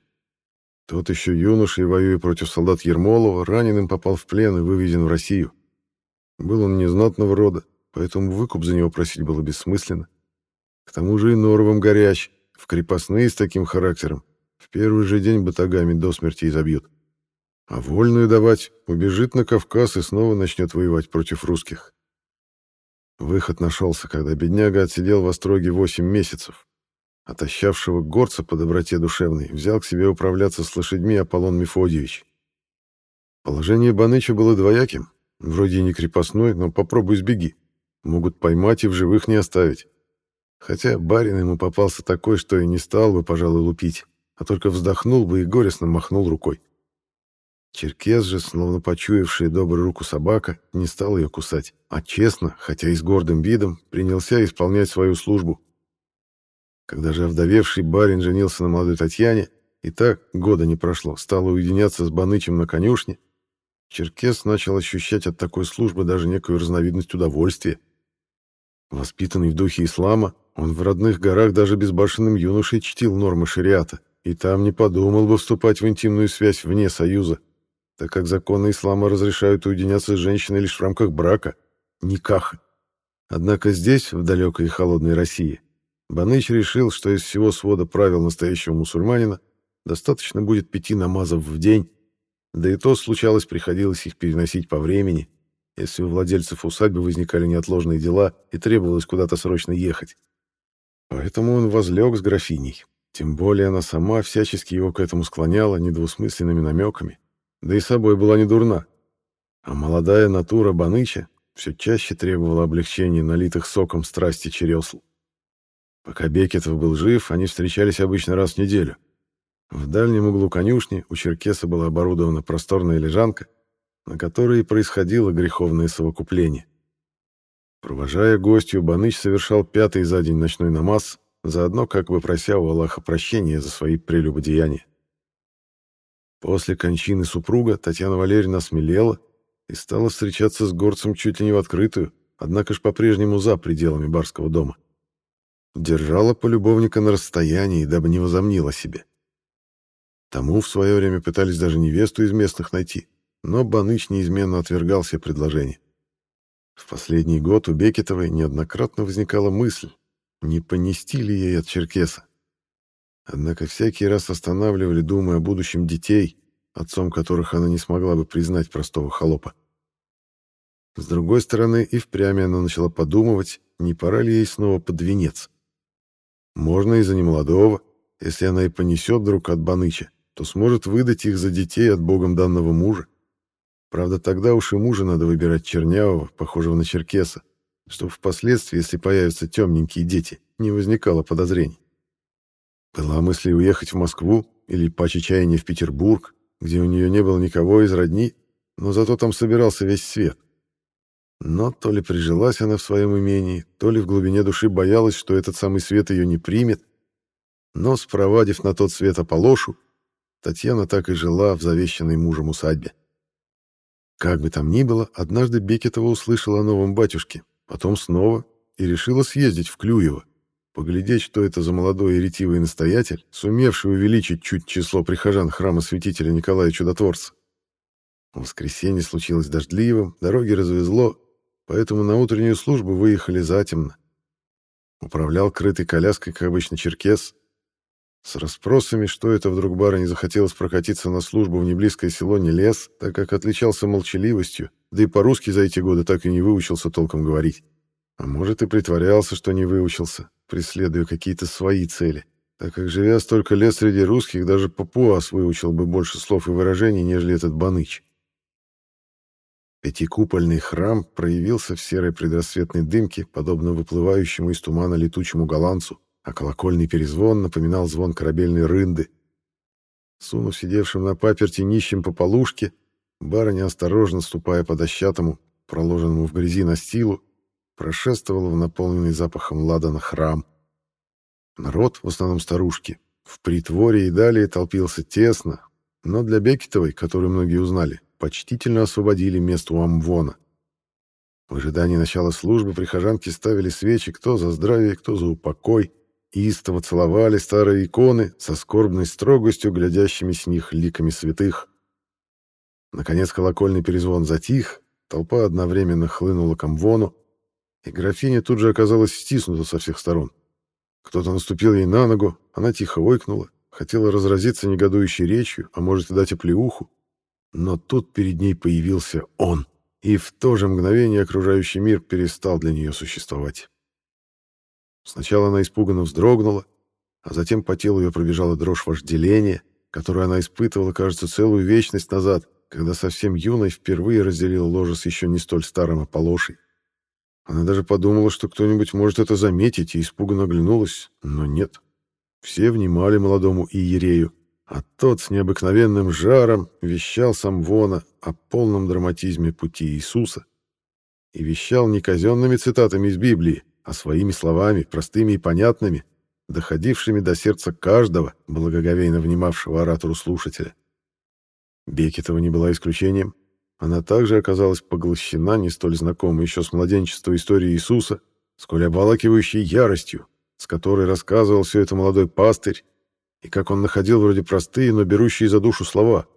[SPEAKER 1] Тот еще юношей, воюя против солдат Ермолова, раненым попал в плен и вывезен в Россию. Был он незнатного рода, поэтому выкуп за него просить было бессмысленно. К тому же и норовом горяч, в крепостные с таким характером, в первый же день батагами до смерти изобьют. А вольную давать убежит на Кавказ и снова начнет воевать против русских. Выход нашелся, когда бедняга отсидел в Остроге 8 месяцев. Отощавшего горца по доброте душевной взял к себе управляться с лошадьми Аполлон Мефодьевич. Положение Баныча было двояким. Вроде и не крепостной, но попробуй сбеги. Могут поймать и в живых не оставить. Хотя барин ему попался такой, что и не стал бы, пожалуй, лупить, а только вздохнул бы и горестно махнул рукой. Черкес же, словно почуявший добрую руку собака, не стал ее кусать, а честно, хотя и с гордым видом, принялся исполнять свою службу. Когда же овдовевший барин женился на молодой Татьяне, и так года не прошло, стал уединяться с Банычем на конюшне, Черкес начал ощущать от такой службы даже некую разновидность удовольствия. Воспитанный в духе ислама, он в родных горах даже безбашенным юношей чтил нормы шариата, и там не подумал бы вступать в интимную связь вне союза, так как законы ислама разрешают уединяться с женщиной лишь в рамках брака, никаха. Однако здесь, в далекой и холодной России, Баныч решил, что из всего свода правил настоящего мусульманина достаточно будет пяти намазов в день, да и то случалось, приходилось их переносить по времени, если у владельцев усадьбы возникали неотложные дела и требовалось куда-то срочно ехать. Поэтому он возлег с графиней, тем более она сама всячески его к этому склоняла недвусмысленными намеками, да и собой была не дурна. А молодая натура Баныча все чаще требовала облегчения налитых соком страсти чересл. Пока Бекетов был жив, они встречались обычно раз в неделю. В дальнем углу конюшни у Черкеса была оборудована просторная лежанка, на которой и происходило греховное совокупление. Провожая гостью, Баныч совершал пятый за день ночной намаз, заодно как бы прося у Аллаха прощения за свои прелюбодеяния. После кончины супруга Татьяна Валерьевна смелела и стала встречаться с горцем чуть ли не в открытую, однако ж по-прежнему за пределами барского дома. Держала полюбовника на расстоянии, дабы не возомнила себе. Тому в свое время пытались даже невесту из местных найти, но Баныч неизменно отвергал все предложения. В последний год у Бекетовой неоднократно возникала мысль, не понести ли ей от черкеса. Однако всякий раз останавливали, думая о будущем детей, отцом которых она не смогла бы признать простого холопа. С другой стороны, и впрямь она начала подумывать, не пора ли ей снова под венец. Можно и за немолодого, если она и понесет друг от Баныча, то сможет выдать их за детей от богом данного мужа. Правда, тогда уж и мужа надо выбирать чернявого, похожего на черкеса, чтобы впоследствии, если появятся темненькие дети, не возникало подозрений. Была мысль уехать в Москву или по чаяния в Петербург, где у нее не было никого из родни, но зато там собирался весь свет. Но то ли прижилась она в своем имении, то ли в глубине души боялась, что этот самый свет ее не примет. Но, спровадив на тот свет Аполошу, Татьяна так и жила в завещанной мужем усадьбе. Как бы там ни было, однажды Бекетова услышала о новом батюшке, потом снова, и решила съездить в Клюево, Поглядеть, что это за молодой и ретивый настоятель, сумевший увеличить чуть число прихожан храма святителя Николая Чудотворца. Воскресенье случилось дождливым, дороги развезло, поэтому на утреннюю службу выехали затемно. Управлял крытой коляской, как обычно, черкес. С расспросами, что это вдруг барыне захотелось прокатиться на службу в неблизкое село, не лез, так как отличался молчаливостью, да и по-русски за эти годы так и не выучился толком говорить. А может, и притворялся, что не выучился, преследуя какие-то свои цели, так как, живя столько лет среди русских, даже папуас выучил бы больше слов и выражений, нежели этот баныч. Пятикупольный храм проявился в серой предрассветной дымке, подобно выплывающему из тумана летучему голландцу, а колокольный перезвон напоминал звон корабельной рынды. Сунув сидевшим на паперти нищим по полушке, барыня, осторожно ступая по дощатому, проложенному в грязи настилу, прошествовала в наполненный запахом ладана храм. Народ, в основном старушки, в притворе и далее толпился тесно, но для Бекетовой, которую многие узнали, почтительно освободили место у Амвона. В ожидании начала службы прихожанки ставили свечи кто за здравие, кто за упокой,
[SPEAKER 3] истово целовали старые иконы со скорбной строгостью, глядящими с них ликами святых. Наконец колокольный перезвон затих, толпа одновременно хлынула к амвону, и графиня тут же оказалась стиснута со всех сторон. Кто-то наступил ей на ногу, она тихо ойкнула, хотела разразиться негодующей речью, а может и дать оплеуху, но тут перед ней появился он, и в то же мгновение окружающий мир перестал для нее существовать. Сначала она испуганно вздрогнула, а затем по телу ее пробежала дрожь вожделения, которую она испытывала, кажется, целую вечность назад, когда совсем юной впервые разделила ложе с еще не столь старым Аполлошей. Она даже подумала, что кто-нибудь может это заметить, и испуганно оглянулась, но нет. Все внимали молодому Иерею, а тот с необыкновенным жаром вещал сам Вона о полном драматизме пути Иисуса. И вещал не казенными цитатами из Библии, а своими словами, простыми и понятными, доходившими до сердца каждого, благоговейно внимавшего оратору слушателя. Бекетова не была исключением. Она также оказалась поглощена не столь знакомой еще с младенчества историей Иисуса, сколь обволакивающей яростью, с которой рассказывал все это молодой пастырь, и как он находил вроде простые, но берущие за душу слова.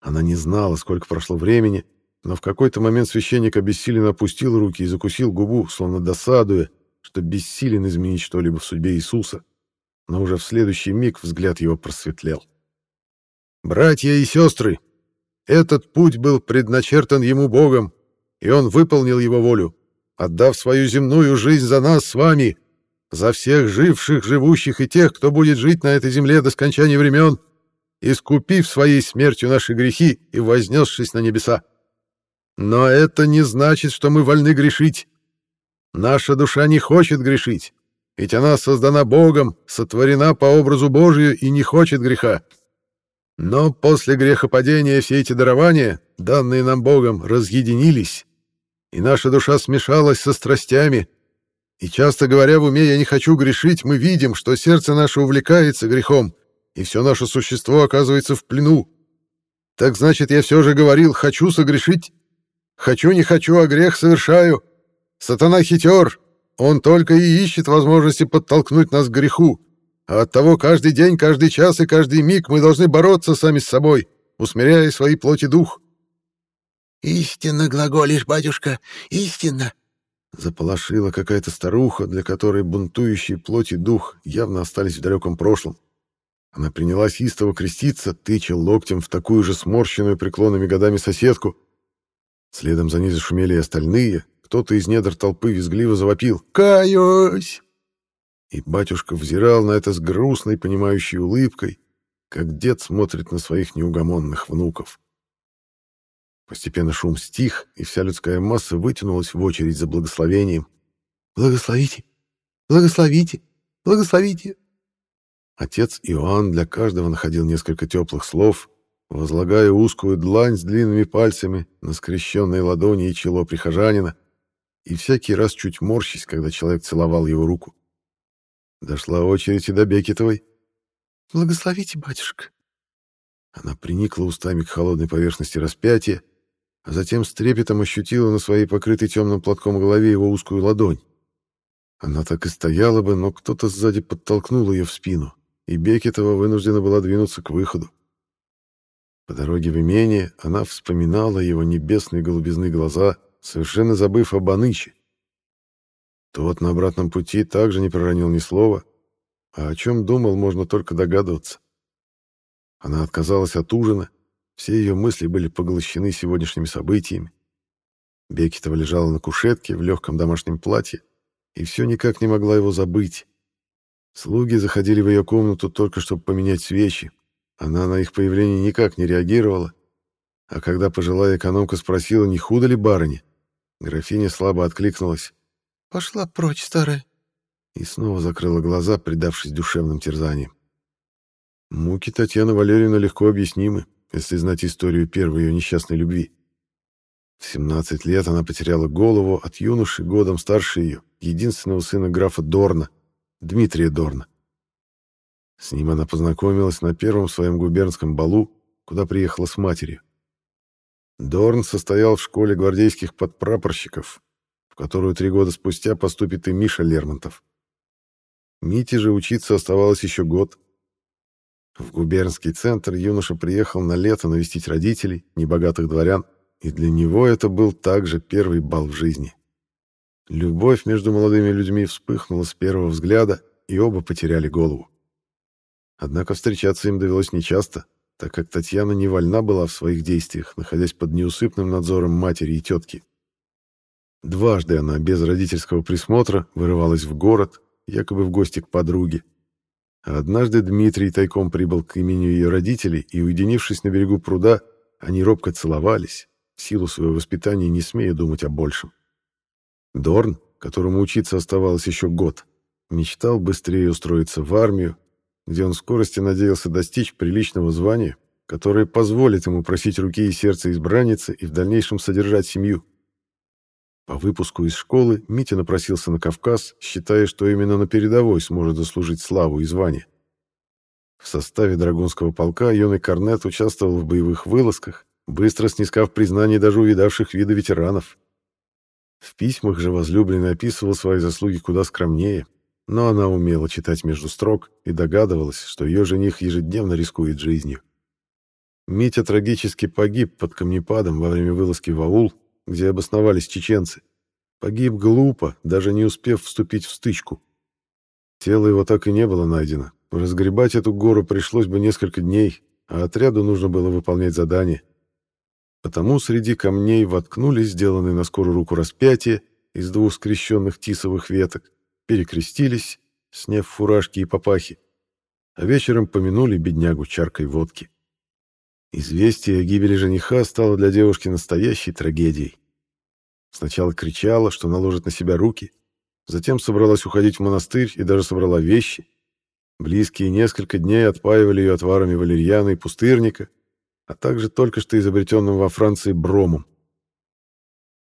[SPEAKER 3] Она не знала, сколько прошло времени, но в какой-то момент священник обессиленно опустил руки и закусил губу, словно досадуя, что бессилен изменить что-либо в судьбе Иисуса. Но уже в следующий миг взгляд его просветлел. «Братья и сестры, этот путь был предначертан ему Богом, и он выполнил его волю, отдав свою земную жизнь за нас с вами, за всех живших, живущих и тех, кто будет жить на этой земле до скончания времен, искупив своей смертью наши грехи и вознесшись на небеса. Но это не значит, что мы вольны грешить. Наша душа не хочет грешить, ведь она создана Богом, сотворена по образу Божию и не хочет греха. Но после грехопадения все эти дарования, данные нам Богом, разъединились, и наша душа смешалась со страстями, и часто говоря в уме «я не хочу грешить», мы видим, что сердце наше увлекается грехом, и все наше существо оказывается в плену. Так значит, я все же говорил «хочу согрешить». Хочу, не хочу, а грех совершаю. Сатана хитер. Он только и ищет возможности подтолкнуть нас к греху. А оттого каждый день, каждый час и каждый миг мы должны бороться сами с собой, усмиряя свои плоти дух.
[SPEAKER 2] «Истинно глаголишь, батюшка, истинно!»
[SPEAKER 3] Заполошила какая-то старуха, для которой бунтующий плоть и дух явно остались в далеком прошлом. Она принялась истово креститься, тыча локтем в такую же сморщенную преклонными годами соседку. Следом за ней зашумели и остальные. Кто-то из недр толпы визгливо завопил «Каюсь!» И батюшка взирал на это с грустной, понимающей улыбкой, как дед смотрит на своих неугомонных внуков. Постепенно шум стих, и вся людская масса вытянулась в очередь за благословением.
[SPEAKER 2] «Благословите! Благословите! Благословите!»
[SPEAKER 3] Отец Иоанн для каждого находил несколько теплых слов, возлагая узкую длань с длинными пальцами на скрещенные ладони и чело прихожанина, и всякий раз чуть морщись, когда человек целовал его руку. Дошла очередь и до Бекетовой.
[SPEAKER 2] «Благословите, батюшка!»
[SPEAKER 3] Она приникла устами к холодной поверхности распятия, а затем с трепетом ощутила на своей покрытой темным платком голове его узкую ладонь. Она так и стояла бы, но кто-то сзади подтолкнул ее в спину, и Бекетова вынуждена была двинуться к выходу. По дороге в имение она вспоминала его небесные голубизны глаза, совершенно забыв об Аныче. Тот на обратном пути также не проронил ни слова, а о чем думал, можно только догадываться. Она отказалась от ужина, все ее мысли были поглощены сегодняшними событиями. Бекетова лежала на кушетке в легком домашнем платье и все никак не могла его забыть. Слуги заходили в ее комнату только чтобы поменять свечи, она на их появление никак не реагировала, а когда пожилая экономка спросила, не худо ли барыня, графиня слабо откликнулась.
[SPEAKER 2] «Пошла прочь, старая!»
[SPEAKER 3] И снова закрыла глаза, предавшись душевным терзаниям. Муки Татьяны Валерьевны легко объяснимы, если знать историю первой ее несчастной любви. В 17 лет она потеряла голову от юноши, годом старше ее, единственного сына графа Дорна, Дмитрия Дорна. С ним она познакомилась на первом своем губернском балу, куда приехала с матерью. Дорн состоял в школе гвардейских подпрапорщиков, которую три года спустя поступит и Миша Лермонтов.
[SPEAKER 1] Мите же учиться оставалось еще год. В губернский центр юноша приехал на лето навестить родителей, небогатых дворян, и для него это был также первый бал в жизни. Любовь между молодыми людьми вспыхнула с первого взгляда, и оба потеряли голову. Однако встречаться им довелось нечасто, так как Татьяна не вольна была в своих действиях, находясь под неусыпным надзором матери и тетки. Дважды она без родительского присмотра вырывалась в город, якобы в гости к подруге. А однажды Дмитрий тайком прибыл к имени ее родителей, и, уединившись на берегу пруда, они робко целовались, в силу своего воспитания не смея думать о большем. Дорн, которому учиться оставалось еще год, мечтал быстрее устроиться в армию, где он в скорости надеялся достичь приличного звания, которое позволит ему просить руки и сердца избранницы и в дальнейшем содержать семью. По выпуску из школы Митя напросился на Кавказ, считая, что именно на передовой сможет заслужить славу и звание. В составе Драгунского полка юный Корнет участвовал в боевых вылазках, быстро снискав признание даже увидавших вида ветеранов. В письмах же возлюбленный описывал свои заслуги куда скромнее, но она умела читать между строк и догадывалась, что ее жених ежедневно рискует жизнью. Митя трагически погиб под камнепадом во время вылазки в аул, где обосновались чеченцы. Погиб глупо, даже не успев вступить в стычку. Тело его так и не было найдено. Разгребать эту гору пришлось бы несколько дней, а отряду нужно было выполнять задание. Потому среди камней воткнули сделанные на скорую руку распятие из двух скрещенных тисовых веток, перекрестились, сняв фуражки и папахи, а вечером помянули беднягу чаркой водки. Известие о гибели жениха стало для девушки настоящей трагедией. Сначала кричала, что наложит на себя руки, затем собралась уходить в монастырь и даже собрала вещи. Близкие несколько дней отпаивали ее отварами валерьяна и пустырника, а также только что изобретенным во Франции бромом.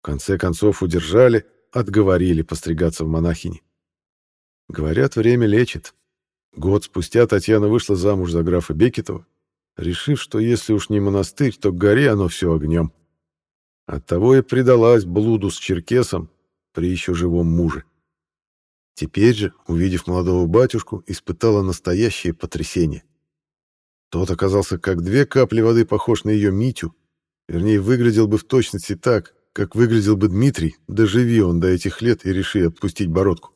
[SPEAKER 1] В конце концов удержали, отговорили постригаться в монахини. Говорят, время лечит. Год спустя Татьяна вышла замуж за графа Бекетова, решив, что если уж не монастырь, то горе оно все огнем. Оттого и предалась блуду с черкесом при еще живом муже. Теперь же, увидев молодого батюшку, испытала настоящее потрясение. Тот оказался как две капли воды похож на ее Митю, вернее, выглядел бы в точности так, как выглядел бы Дмитрий, доживи он до этих лет и реши отпустить бородку.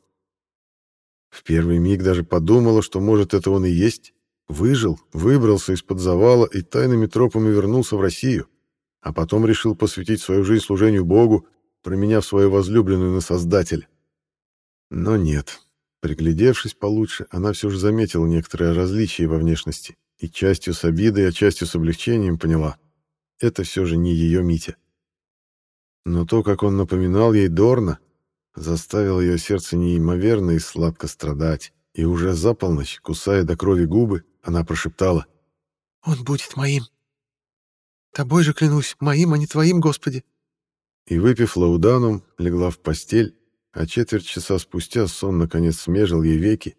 [SPEAKER 1] В первый миг даже подумала, что, может, это он и есть, Выжил, выбрался из-под завала и тайными тропами вернулся в Россию, а потом решил посвятить свою жизнь служению Богу, променяв свою возлюбленную на Создателя. Но нет. Приглядевшись получше, она все же заметила некоторые различия во внешности и частью с обидой, а частью с облегчением поняла. Это все же не ее Митя. Но то, как он напоминал ей Дорна, заставило ее сердце неимоверно и сладко страдать. И уже за полночь, кусая до крови губы, она прошептала.
[SPEAKER 2] «Он будет моим. Тобой же клянусь, моим, а не твоим, Господи».
[SPEAKER 1] И, выпив лауданум, легла в постель, а четверть часа спустя сон наконец смежил ей веки,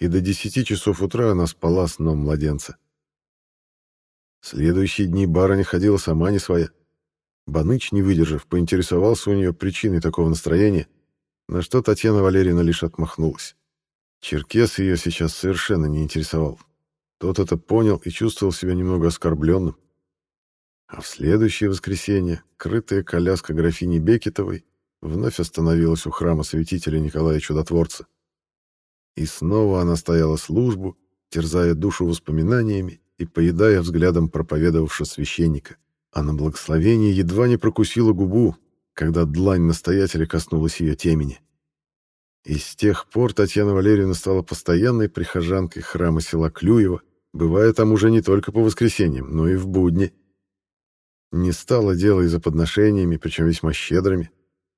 [SPEAKER 1] и до десяти часов утра она спала сном младенца. Следующие дни барыня ходила сама не своя. Баныч, не выдержав, поинтересовался у нее причиной такого настроения, на что Татьяна Валерьевна лишь отмахнулась. Черкес ее сейчас совершенно не интересовал. Тот это понял и чувствовал себя немного оскорбленным. А в следующее воскресенье крытая коляска графини Бекетовой вновь остановилась у храма святителя Николая Чудотворца. И снова она стояла службу, терзая душу воспоминаниями и поедая взглядом проповедовавшего священника. А на благословение едва не прокусила губу, когда длань настоятеля коснулась ее темени. И с тех пор Татьяна Валерьевна стала постоянной прихожанкой храма села Клюева, бывая там уже не только по воскресеньям, но и в будни. Не стало дела и за подношениями, причем весьма щедрыми.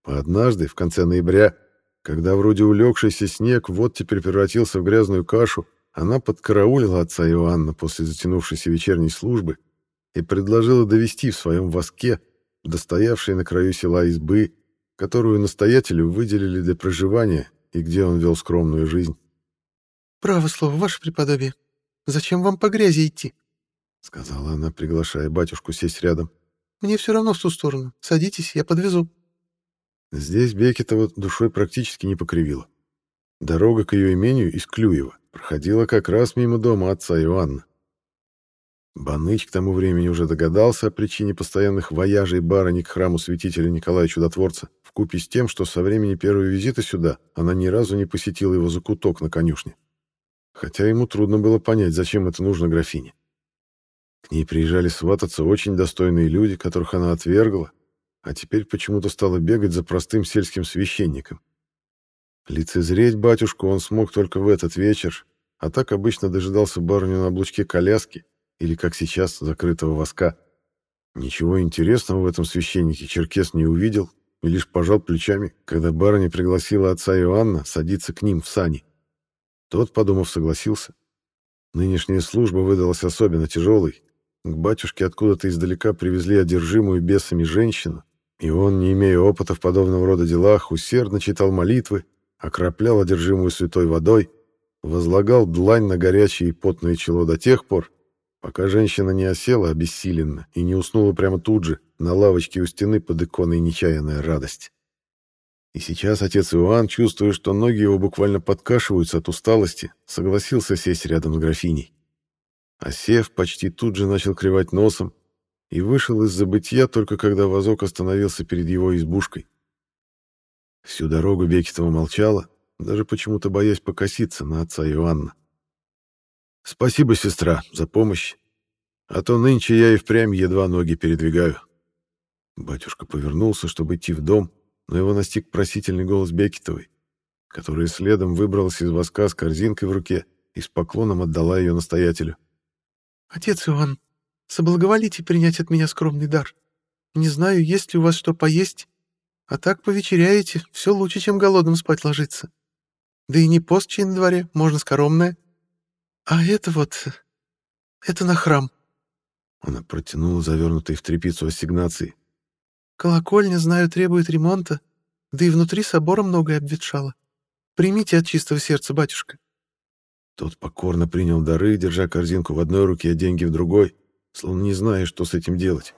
[SPEAKER 1] А однажды, в конце ноября, когда вроде улегшийся снег вот теперь превратился в грязную кашу, она подкараулила отца Иоанна после затянувшейся вечерней службы и предложила довести в своем воске достоявшие на краю села избы, которую настоятелю выделили для проживания и где он вел скромную жизнь.
[SPEAKER 2] «Право слово, ваше преподобие. Зачем вам по грязи идти?»
[SPEAKER 1] — сказала она, приглашая батюшку сесть рядом.
[SPEAKER 2] «Мне все равно в ту сторону. Садитесь, я подвезу».
[SPEAKER 1] Здесь Бекетова душой практически не покривила. Дорога к ее имению из Клюева проходила как раз мимо дома отца Иоанна. Баныч к тому времени уже догадался о причине постоянных вояжей барыни к храму святителя Николая Чудотворца, вкупе с тем, что со времени первого визита сюда она ни разу не посетила его закуток на конюшне. Хотя ему трудно было понять, зачем это нужно графине. К ней приезжали свататься очень достойные люди, которых она отвергла, а теперь почему-то стала бегать за простым сельским священником. Лицезреть батюшку он смог только в этот вечер, а так обычно дожидался барыню на облучке коляски, или, как сейчас, закрытого воска. Ничего интересного в этом священнике Черкес не увидел и лишь пожал плечами, когда барыня пригласила отца Иоанна садиться к ним в сани. Тот, подумав, согласился. Нынешняя служба выдалась особенно тяжелой. К батюшке откуда-то издалека привезли одержимую бесами женщину, и он, не имея опыта в подобного рода делах, усердно читал молитвы, окроплял одержимую святой водой, возлагал длань на горячее и потное чело до тех пор, пока женщина не осела обессиленно и не уснула прямо тут же, на лавочке у стены под иконой нечаянная радость. И сейчас отец Иоанн, чувствуя, что ноги его буквально подкашиваются от усталости, согласился сесть рядом с графиней. А сев почти тут же начал кривать носом и вышел из забытья только когда вазок остановился перед его избушкой. Всю дорогу Бекетова молчала, даже почему-то боясь покоситься на отца Иоанна. Спасибо, сестра, за помощь. А то нынче я и впрямь едва ноги передвигаю. Батюшка повернулся, чтобы идти в дом, но его настиг просительный голос Бекетовой, которая следом выбралась из воска с корзинкой в руке и с поклоном отдала ее настоятелю.
[SPEAKER 2] «Отец Иван, соблаговолите принять от меня скромный дар. Не знаю, есть ли у вас что поесть, а так повечеряете, все лучше, чем голодным спать ложиться. Да и не пост чей на дворе, можно скоромное. «А это вот... это на храм».
[SPEAKER 1] Она протянула завернутый в тряпицу ассигнации.
[SPEAKER 2] «Колокольня, знаю, требует ремонта, да и внутри собора многое обветшало. Примите от чистого сердца, батюшка».
[SPEAKER 1] Тот покорно принял дары, держа корзинку в одной руке, а деньги в другой, словно не зная, что с этим делать.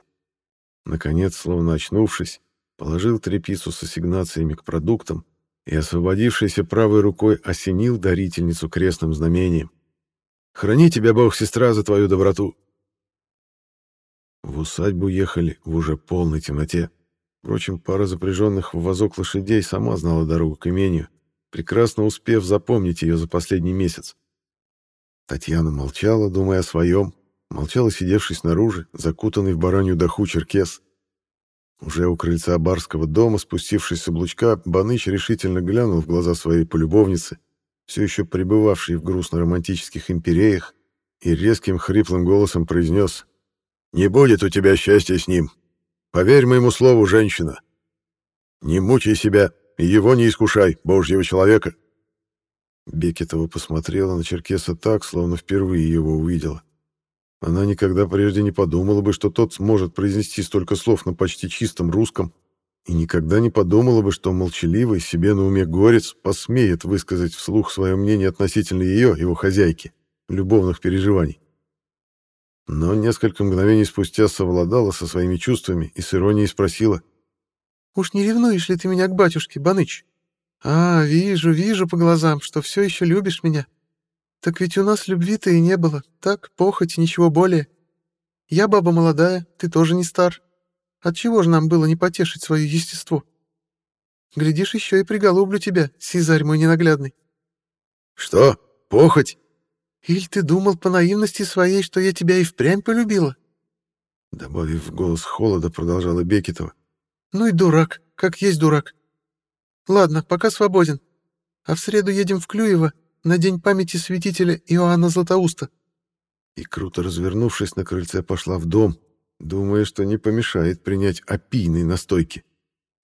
[SPEAKER 1] Наконец, словно очнувшись, положил тряпицу с ассигнациями к продуктам и, освободившейся правой рукой, осенил дарительницу крестным знамением. Храни тебя Бог, сестра, за твою доброту. В усадьбу ехали в уже полной темноте. Впрочем, пара запряженных в вазок лошадей сама знала дорогу к имению, прекрасно успев запомнить ее за последний месяц. Татьяна молчала, думая о своем, молчала сидевший снаружи, закутанный в баранью доху черкес. Уже у крыльца барского дома, спустившись с облучка, Баныч решительно глянул в глаза своей полюбовницы все еще пребывавший в грустно-романтических империях, и резким хриплым голосом произнес «Не будет у тебя счастья с ним. Поверь моему слову, женщина. Не мучай себя и его не искушай, божьего человека». Бекетова посмотрела на Черкеса так, словно впервые его увидела. Она никогда прежде не подумала бы, что тот сможет произнести столько слов на почти чистом русском, и никогда не подумала бы, что молчаливый, себе на уме горец посмеет высказать вслух свое мнение относительно ее, его хозяйки, любовных переживаний. Но несколько мгновений спустя совладала со своими чувствами и с иронией спросила.
[SPEAKER 2] «Уж не ревнуешь ли ты меня к батюшке, Баныч? А, вижу, вижу по глазам, что все еще любишь меня. Так ведь у нас любви-то и не было, так, похоть, ничего более. Я баба молодая, ты тоже не стар, Отчего же нам было не потешить свое естество? Глядишь, еще и приголублю тебя, Сизарь мой ненаглядный.
[SPEAKER 1] Что? Похоть?
[SPEAKER 2] Или ты думал по наивности своей, что я тебя и впрямь полюбила?
[SPEAKER 1] Добавив в голос холода, продолжала Бекетова.
[SPEAKER 2] Ну и дурак, как есть дурак. Ладно, пока свободен. А в среду едем в Клюево на день памяти святителя Иоанна Златоуста.
[SPEAKER 1] И круто развернувшись на крыльце, пошла в дом, думая, что не помешает принять опийной настойки.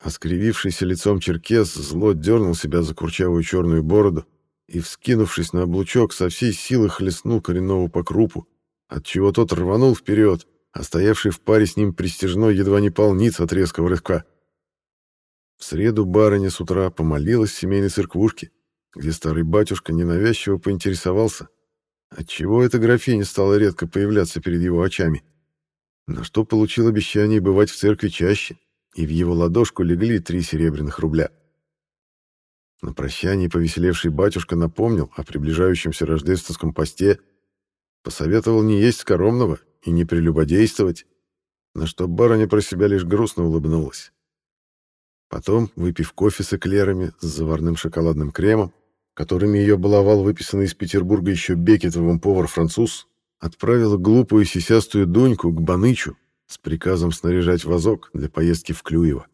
[SPEAKER 1] Оскривившийся лицом черкес зло дернул себя за курчавую черную бороду и, вскинувшись на облучок, со всей силы хлестнул коренного по крупу, отчего тот рванул вперед, а стоявший в паре с ним пристежной едва не полниц от резкого рывка. В среду барыня с утра помолилась в семейной церквушке, где старый батюшка ненавязчиво поинтересовался, отчего эта графиня стала редко появляться перед его очами на что получил обещание бывать в церкви чаще, и в его ладошку легли три серебряных рубля. На прощании повеселевший батюшка напомнил о приближающемся рождественском посте, посоветовал не есть скоромного и не прелюбодействовать, на что барыня про себя лишь грустно улыбнулась. Потом, выпив кофе с эклерами с заварным шоколадным кремом, которыми ее баловал выписанный из Петербурга еще Бекетовым повар-француз, отправила глупую сисястую Дуньку к Банычу с приказом снаряжать вазок для поездки в Клюево.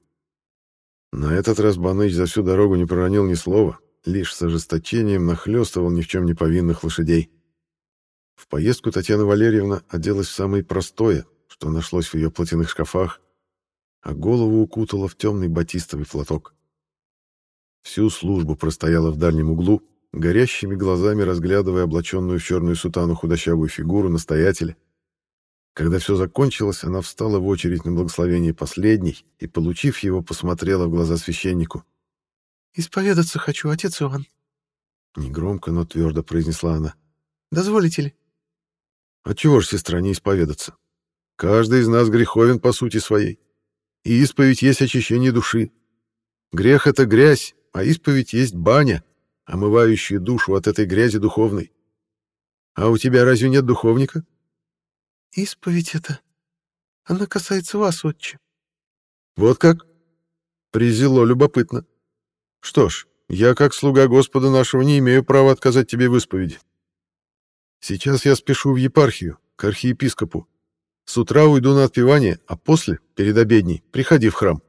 [SPEAKER 1] На этот раз Баныч за всю дорогу не проронил ни слова, лишь с ожесточением нахлёстывал ни в чем не повинных лошадей. В поездку Татьяна Валерьевна оделась в самое простое, что нашлось в ее платяных шкафах, а голову укутала в темный батистовый платок. Всю службу простояла в дальнем углу, горящими глазами разглядывая облаченную в черную сутану худощавую фигуру настоятеля, когда все закончилось, она встала в очередь на благословение последней и, получив его, посмотрела в глаза священнику.
[SPEAKER 2] «Исповедаться хочу, отец Иван».
[SPEAKER 1] Негромко, но твердо произнесла она.
[SPEAKER 2] «Дозволите ли?»
[SPEAKER 1] «А чего ж, сестра, не исповедаться? Каждый из нас греховен по сути своей. И исповедь есть очищение души. Грех — это грязь, а исповедь есть баня, омывающая душу от этой грязи духовной. А у тебя разве нет духовника?»
[SPEAKER 2] Исповедь это. Она касается вас, отче.
[SPEAKER 1] Вот как? Призело любопытно. Что ж, я, как слуга Господа нашего, не имею права отказать тебе в исповеди. Сейчас я спешу в епархию, к архиепископу. С утра уйду на отпевание, а после, перед обедней, приходи в храм.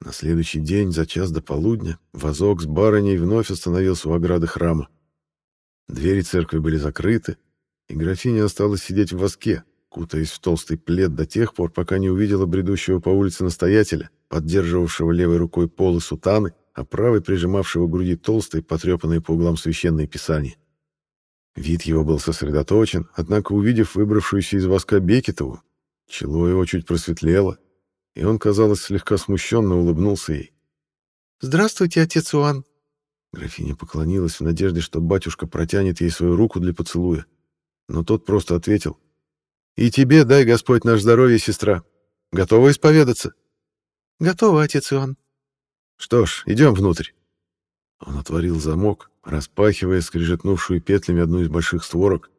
[SPEAKER 1] На следующий день, за час до полудня, вазок с барыней вновь остановился у ограды храма. Двери церкви были закрыты, и графиня осталась сидеть в воске, кутаясь в толстый плед до тех пор, пока не увидела бредущего по улице настоятеля, поддерживавшего левой рукой полы сутаны, а правой прижимавшего к груди толстые, потрепанные по углам священные писания. Вид его был сосредоточен, однако, увидев выбравшуюся из воска Бекетову, чело его чуть просветлело, и он, казалось, слегка смущенно улыбнулся ей.
[SPEAKER 2] «Здравствуйте, отец Иоанн!»
[SPEAKER 1] Графиня поклонилась в надежде, что батюшка протянет ей свою руку для поцелуя но тот просто ответил. «И тебе дай, Господь, наш здоровье, сестра. Готова исповедаться?»
[SPEAKER 2] «Готова, отец Иоанн».
[SPEAKER 1] «Что ж, идем внутрь». Он отворил замок, распахивая скрежетнувшую петлями одну из больших створок.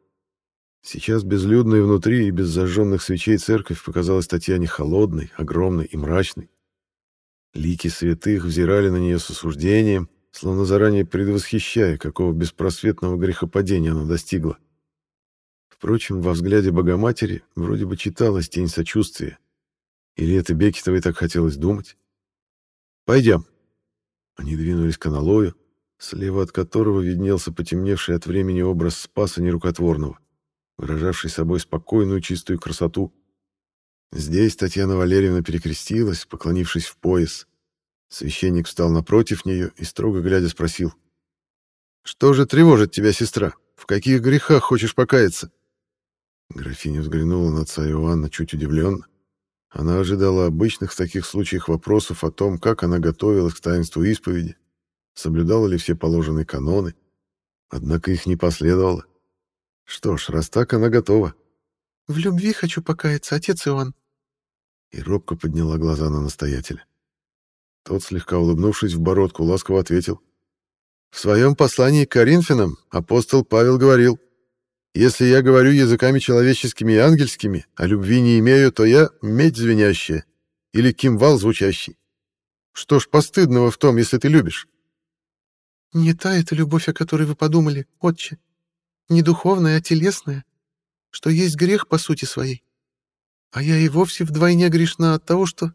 [SPEAKER 1] Сейчас безлюдной внутри и без зажженных свечей церковь показалась Татьяне холодной, огромной и мрачной. Лики святых взирали на нее с осуждением, словно заранее предвосхищая, какого беспросветного грехопадения она достигла. Впрочем, во взгляде Богоматери вроде бы читалась тень сочувствия. Или это Бекетовой так хотелось думать? «Пойдем». Они двинулись к аналою, слева от которого виднелся потемневший от времени образ Спаса Нерукотворного, выражавший собой спокойную чистую красоту. Здесь Татьяна Валерьевна перекрестилась, поклонившись в пояс. Священник встал напротив нее и, строго глядя, спросил. «Что же тревожит тебя, сестра? В каких грехах хочешь покаяться?» Графиня взглянула на отца Иоанна чуть удивленно. Она ожидала обычных в таких случаях вопросов о том, как она готовилась к таинству исповеди, соблюдала ли все положенные каноны. Однако их не последовало. Что ж, раз так, она готова.
[SPEAKER 2] «В любви хочу покаяться, отец Иоанн».
[SPEAKER 1] И робко подняла глаза на настоятеля. Тот, слегка улыбнувшись в бородку, ласково ответил. «В своем послании к Коринфянам апостол Павел говорил, если я говорю языками человеческими и ангельскими, а любви не имею, то я медь звенящая или кимвал звучащий. Что ж постыдного в том, если ты любишь?
[SPEAKER 2] Не та эта любовь, о которой вы подумали, отче. Не духовная, а телесная, что есть грех по сути своей. А я и вовсе вдвойне грешна от того, что...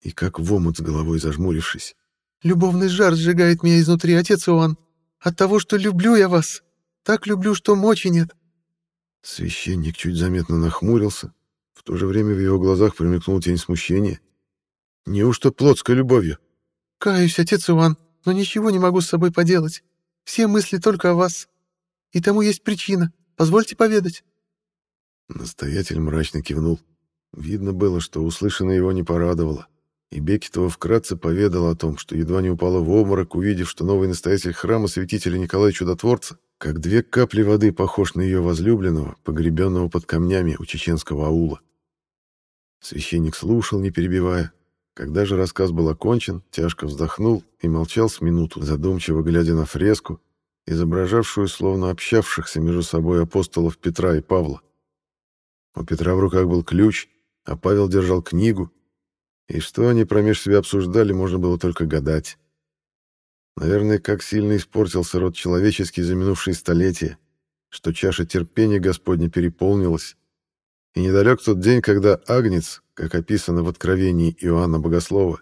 [SPEAKER 1] И как в омут с головой зажмурившись.
[SPEAKER 2] Любовный жар сжигает меня изнутри, отец Иоанн, от того, что люблю я вас. Так люблю, что мочи нет».
[SPEAKER 1] Священник чуть заметно нахмурился. В то же время в его глазах промелькнула тень смущения. «Неужто плотской любовью?»
[SPEAKER 2] «Каюсь, отец Иван, но ничего не могу с собой поделать. Все мысли только о вас. И тому есть причина. Позвольте поведать».
[SPEAKER 1] Настоятель мрачно кивнул. Видно было, что услышанное его не порадовало. И Бекетова вкратце поведал о том, что едва не упала в обморок, увидев, что новый настоятель храма святителя Николая Чудотворца как две капли воды похож на ее возлюбленного, погребенного под камнями у чеченского аула. Священник слушал, не перебивая, Когда же рассказ был окончен, тяжко вздохнул и молчал с минуту, задумчиво глядя на фреску, изображавшую словно общавшихся между собой апостолов Петра и Павла. У Петра в руках был ключ, а Павел держал книгу, и что они промеж себя обсуждали, можно было только гадать. Наверное, как сильно испортился род человеческий за минувшие столетия, что чаша терпения Господня переполнилась, и недалек тот день, когда Агнец, как описано в Откровении Иоанна Богослова,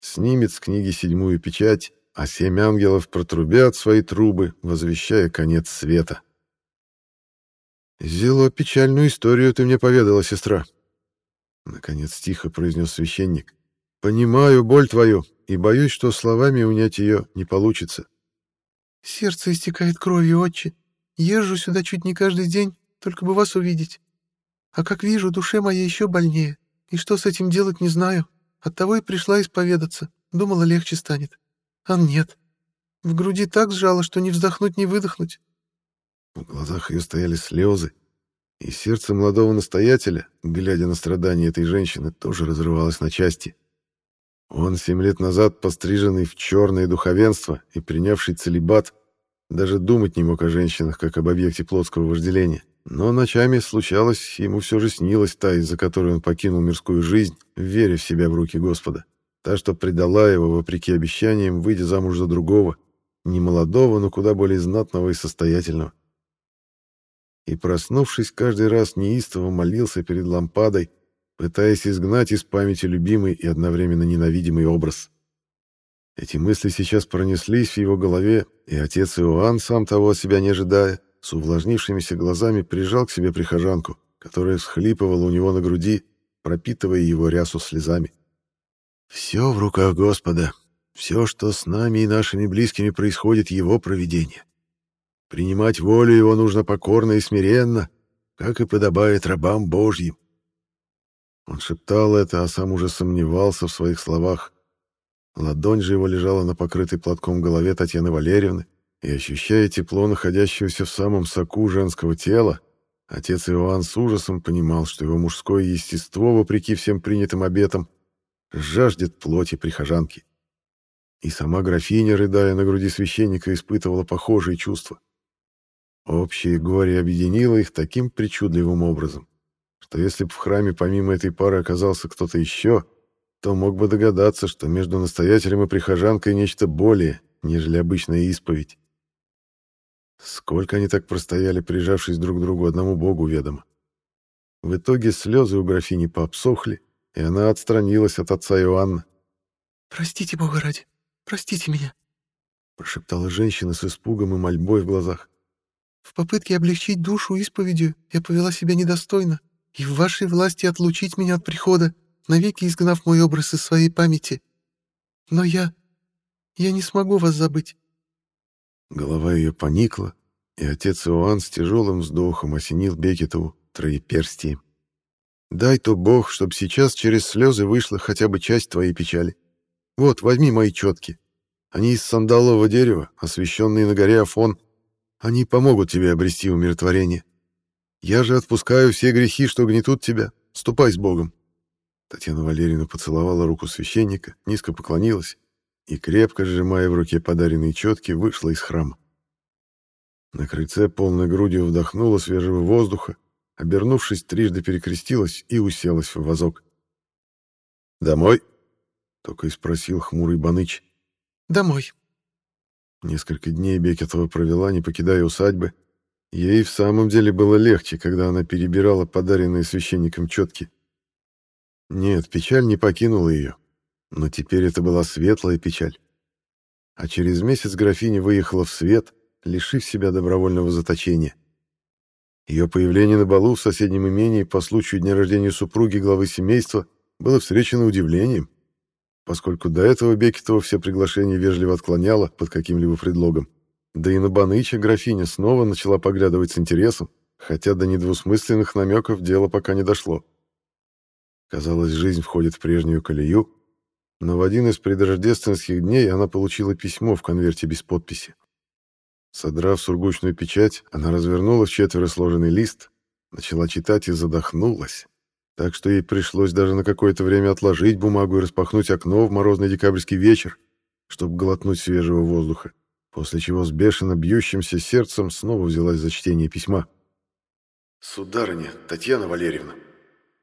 [SPEAKER 1] снимет с книги седьмую печать, а семь ангелов протрубят свои трубы, возвещая конец света.
[SPEAKER 2] «Зело печальную историю ты мне поведала, сестра», — наконец тихо произнес священник. «Понимаю боль твою и боюсь, что словами унять ее не получится».
[SPEAKER 4] «Сердце истекает кровью, отче. Езжу сюда чуть не каждый день, только бы вас увидеть. А как вижу, душе моей еще больнее, и что с этим делать не знаю. Оттого и пришла исповедаться, думала, легче станет. А нет. В груди так сжало, что не вздохнуть, не выдохнуть.
[SPEAKER 1] В глазах ее стояли слезы, и сердце молодого настоятеля, глядя на страдания этой женщины, тоже разрывалось на части. Он, семь лет назад постриженный в черное духовенство и принявший целебат, даже думать не мог о женщинах, как об объекте плотского вожделения. Но ночами случалось, ему все же снилась та, из-за которой он покинул мирскую жизнь, веря в себя в руки Господа. Та, что предала его, вопреки обещаниям, выйдя замуж за другого, не молодого, но куда более знатного и состоятельного. И, проснувшись, каждый раз неистово молился перед лампадой, пытаясь изгнать из памяти любимый и одновременно ненавидимый образ. Эти мысли сейчас пронеслись в его голове, и отец Иоанн, сам того от себя не ожидая, с увлажнившимися глазами прижал к себе прихожанку, которая всхлипывала у него на груди, пропитывая его рясу слезами. «Все в руках Господа. Все, что с нами и нашими близкими происходит, Его провидение. Принимать волю Его нужно покорно и смиренно, как и подобает рабам Божьим». Он шептал это, а сам уже сомневался в своих словах. Ладонь же его лежала на покрытой платком голове Татьяны Валерьевны, и, ощущая тепло находящегося в самом соку женского тела, отец Иоанн с ужасом понимал, что его мужское естество, вопреки всем принятым обетам, жаждет плоти прихожанки. И сама графиня, рыдая на груди священника, испытывала похожие чувства. Общее горе объединило их таким причудливым образом, что если бы в храме помимо этой пары оказался кто-то еще, то мог бы догадаться, что между настоятелем и прихожанкой нечто более, нежели обычная исповедь. Сколько они так простояли, прижавшись друг к другу, одному богу ведомо. В итоге слезы у графини пообсохли, и она отстранилась от отца Иоанна.
[SPEAKER 4] «Простите, Бога ради, простите меня», —
[SPEAKER 1] прошептала женщина с испугом и мольбой в глазах.
[SPEAKER 4] «В попытке облегчить душу исповедью я повела себя недостойно, и в вашей власти отлучить меня от прихода, навеки изгнав мой образ из своей памяти. Но я... я не смогу вас забыть.
[SPEAKER 1] Голова ее поникла, и отец Иоанн с тяжелым вздохом осенил Бекетову троеперстием. «Дай то Бог, чтоб сейчас через слезы вышла хотя бы часть твоей печали. Вот, возьми мои четки. Они из сандалового дерева, освященные на горе Афон. Они помогут тебе обрести умиротворение. Я же отпускаю все грехи, что гнетут тебя. Ступай с Богом». Татьяна Валерьевна поцеловала руку священника, низко поклонилась и, крепко сжимая в руке подаренные четки, вышла из храма. На крыльце полной грудью вдохнула свежего воздуха, обернувшись, трижды перекрестилась и уселась в вазок. «Домой?» — только и спросил хмурый Баныч.
[SPEAKER 4] «Домой».
[SPEAKER 1] Несколько дней Бекетова провела, не покидая усадьбы. Ей в самом деле было легче, когда она перебирала подаренные священником четки. Нет, печаль не покинула ее. Но теперь это была светлая печаль. А через месяц графиня выехала в свет, лишив себя добровольного заточения. Ее появление на балу в соседнем имении по случаю дня рождения супруги главы семейства было встречено удивлением, поскольку до этого Бекетова все приглашения вежливо отклоняла под каким-либо предлогом. Да и на Баныча графиня снова начала поглядывать с интересом, хотя до недвусмысленных намеков дело пока не дошло. Казалось, жизнь входит в прежнюю колею, но в один из предрождественских дней она получила письмо в конверте без подписи. Содрав сургучную печать, она развернула в четверо сложенный лист, начала читать и задохнулась. так что ей пришлось даже на какое-то время отложить бумагу и распахнуть окно в морозный декабрьский вечер, чтобы глотнуть свежего воздуха, после чего с бешено бьющимся сердцем снова взялась за чтение письма. «Сударыня, Татьяна Валерьевна,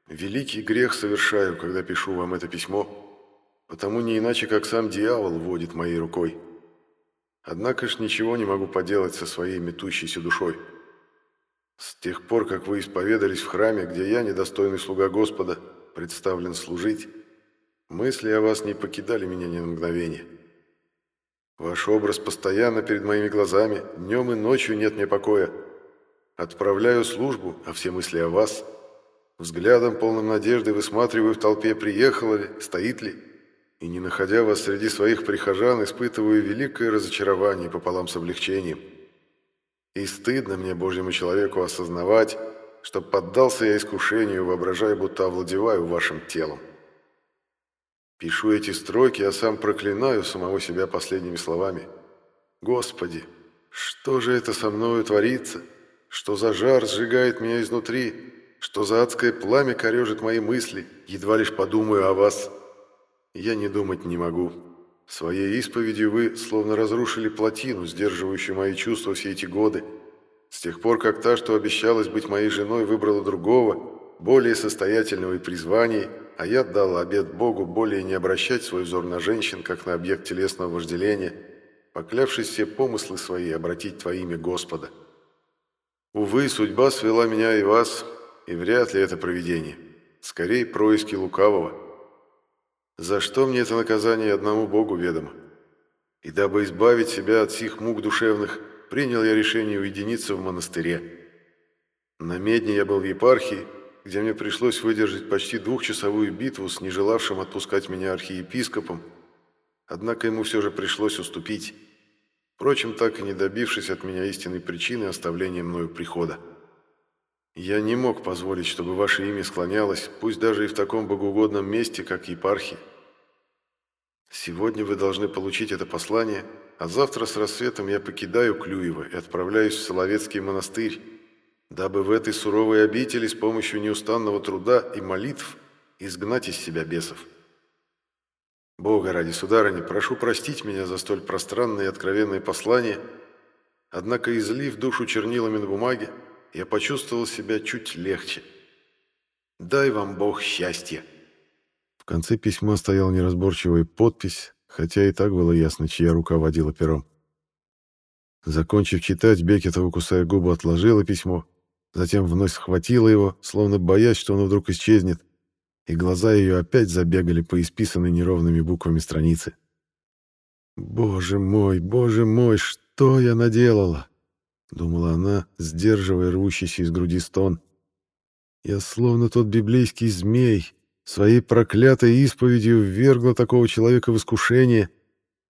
[SPEAKER 1] великий грех совершаю, когда пишу вам это письмо, потому не иначе, как сам дьявол водит моей рукой. Однако ж ничего не могу поделать со своей метущейся душой». С тех пор, как вы исповедались в храме, где я, недостойный слуга Господа, представлен служить, мысли о вас не покидали меня ни на мгновение. Ваш образ постоянно перед моими глазами, днем и ночью нет мне покоя. Отправляю службу, а все мысли о вас. Взглядом, полным надежды, высматриваю в толпе, приехала ли, стоит ли, и, не находя вас среди своих прихожан, испытываю великое разочарование пополам с облегчением. И стыдно мне, Божьему человеку, осознавать, что поддался я искушению, воображая, будто овладеваю вашим телом. Пишу эти строки, а сам проклинаю самого себя последними словами. Господи, что же это со мною творится? Что за жар сжигает меня изнутри? Что за адское пламя корежит мои мысли? Едва лишь подумаю о вас. Я не думать не могу. Своей исповедью вы словно разрушили плотину, сдерживающую мои чувства все эти годы. С тех пор, как та, что обещалась быть моей женой, выбрала другого, более состоятельного и призваний, а я дал обет Богу более не обращать свой взор на женщин, как на объект телесного вожделения, поклявшись все помыслы свои обратить Твоими Господа. Увы, судьба свела меня и вас, и вряд ли это провидение. Скорее, происки лукавого – за что мне это наказание одному Богу ведомо? И дабы избавить себя от сих мук душевных, принял я решение уединиться в монастыре. На Медне я был в епархии, где мне пришлось выдержать почти двухчасовую битву с нежелавшим отпускать меня архиепископом, однако ему все же пришлось уступить, впрочем, так и не добившись от меня истинной причины оставления мною прихода. Я не мог позволить, чтобы ваше имя склонялось, пусть даже и в таком богоугодном месте, как епархия. Сегодня вы должны получить это послание, а завтра с рассветом я покидаю Клюево и отправляюсь в Соловецкий монастырь, дабы в этой суровой обители с помощью неустанного труда и молитв изгнать из себя бесов. Бога ради, сударыня, прошу простить меня за столь пространное и откровенное послание, однако, излив душу чернилами на бумаге, я почувствовал себя чуть легче. «Дай вам Бог счастья!» В конце письма стояла неразборчивая подпись, хотя и так было ясно, чья рука водила пером. Закончив читать, Бекетова, кусая губы, отложила письмо, затем вновь схватила его, словно боясь, что оно вдруг исчезнет, и глаза ее опять забегали по исписанной неровными буквами страницы. «Боже мой, боже мой, что я наделала!» думала она, сдерживая рвущийся из груди стон. Я словно тот библейский змей, своей проклятой исповедью ввергла такого человека в искушение.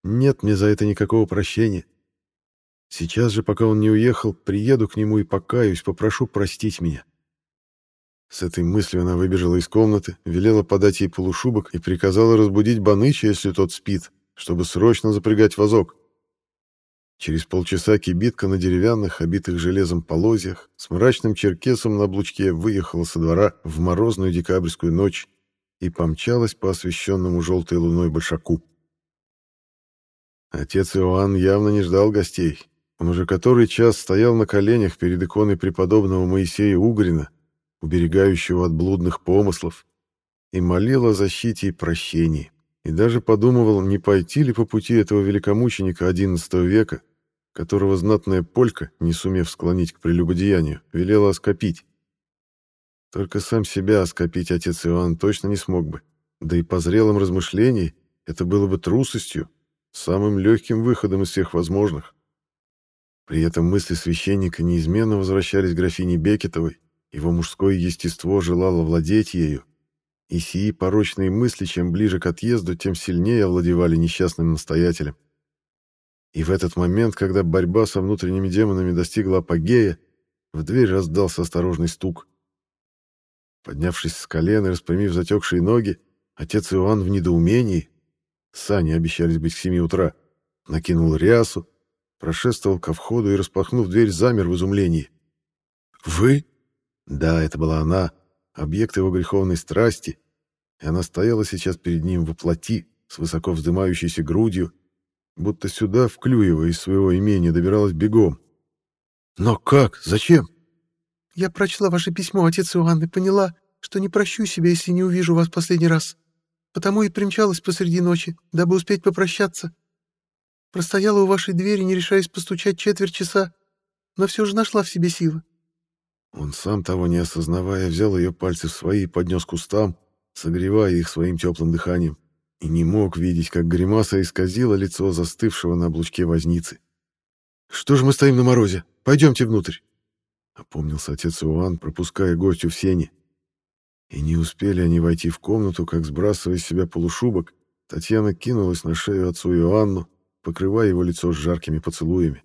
[SPEAKER 1] Нет мне за это никакого прощения. Сейчас же, пока он не уехал, приеду к нему и покаюсь, попрошу простить меня. С этой мыслью она выбежала из комнаты, велела подать ей полушубок и приказала разбудить Баныча, если тот спит, чтобы срочно запрягать вазок. Через полчаса кибитка на деревянных, обитых железом полозьях, с мрачным черкесом на облучке выехала со двора в морозную декабрьскую ночь и помчалась по освещенному желтой луной большаку. Отец Иоанн явно не ждал гостей. Он уже который час стоял на коленях перед иконой преподобного Моисея Угрина, уберегающего от блудных помыслов, и молил о защите и прощении и даже подумывал, не пойти ли по пути этого великомученика XI века, которого знатная полька, не сумев склонить к прелюбодеянию, велела оскопить. Только сам себя оскопить отец Иоанн точно не смог бы, да и по зрелым размышлениям это было бы трусостью, самым легким выходом из всех возможных. При этом мысли священника неизменно возвращались к графине Бекетовой, его мужское естество желало владеть ею, и сии порочные мысли, чем ближе к отъезду, тем сильнее овладевали несчастным настоятелем. И в этот момент, когда борьба со внутренними демонами достигла апогея, в дверь раздался осторожный стук. Поднявшись с колен и распрямив затекшие ноги, отец Иоанн в недоумении, сани обещались быть к семи утра, накинул рясу, прошествовал ко входу и, распахнув дверь, замер в изумлении. «Вы?» Да, это была она, объект его греховной страсти, и она стояла сейчас перед ним во плоти, с высоко вздымающейся грудью, будто сюда, в Клюево, из своего имения добиралась бегом. «Но как? Зачем?»
[SPEAKER 4] «Я прочла ваше письмо, отец Иоанн, и поняла, что не прощу себя, если не увижу вас последний раз. Потому и примчалась посреди ночи, дабы успеть попрощаться. Простояла у вашей двери, не решаясь постучать четверть часа, но все же нашла в себе силы.
[SPEAKER 1] Он сам того не осознавая, взял ее пальцы в свои и поднес к устам, согревая их своим теплым дыханием, и не мог видеть, как гримаса исказила лицо застывшего на облучке возницы. «Что же мы стоим на морозе? Пойдемте внутрь!» Опомнился отец Иоанн, пропуская гостю в сене. И не успели они войти в комнату, как, сбрасывая с себя полушубок, Татьяна кинулась на шею отцу Иоанну, покрывая его лицо с жаркими поцелуями.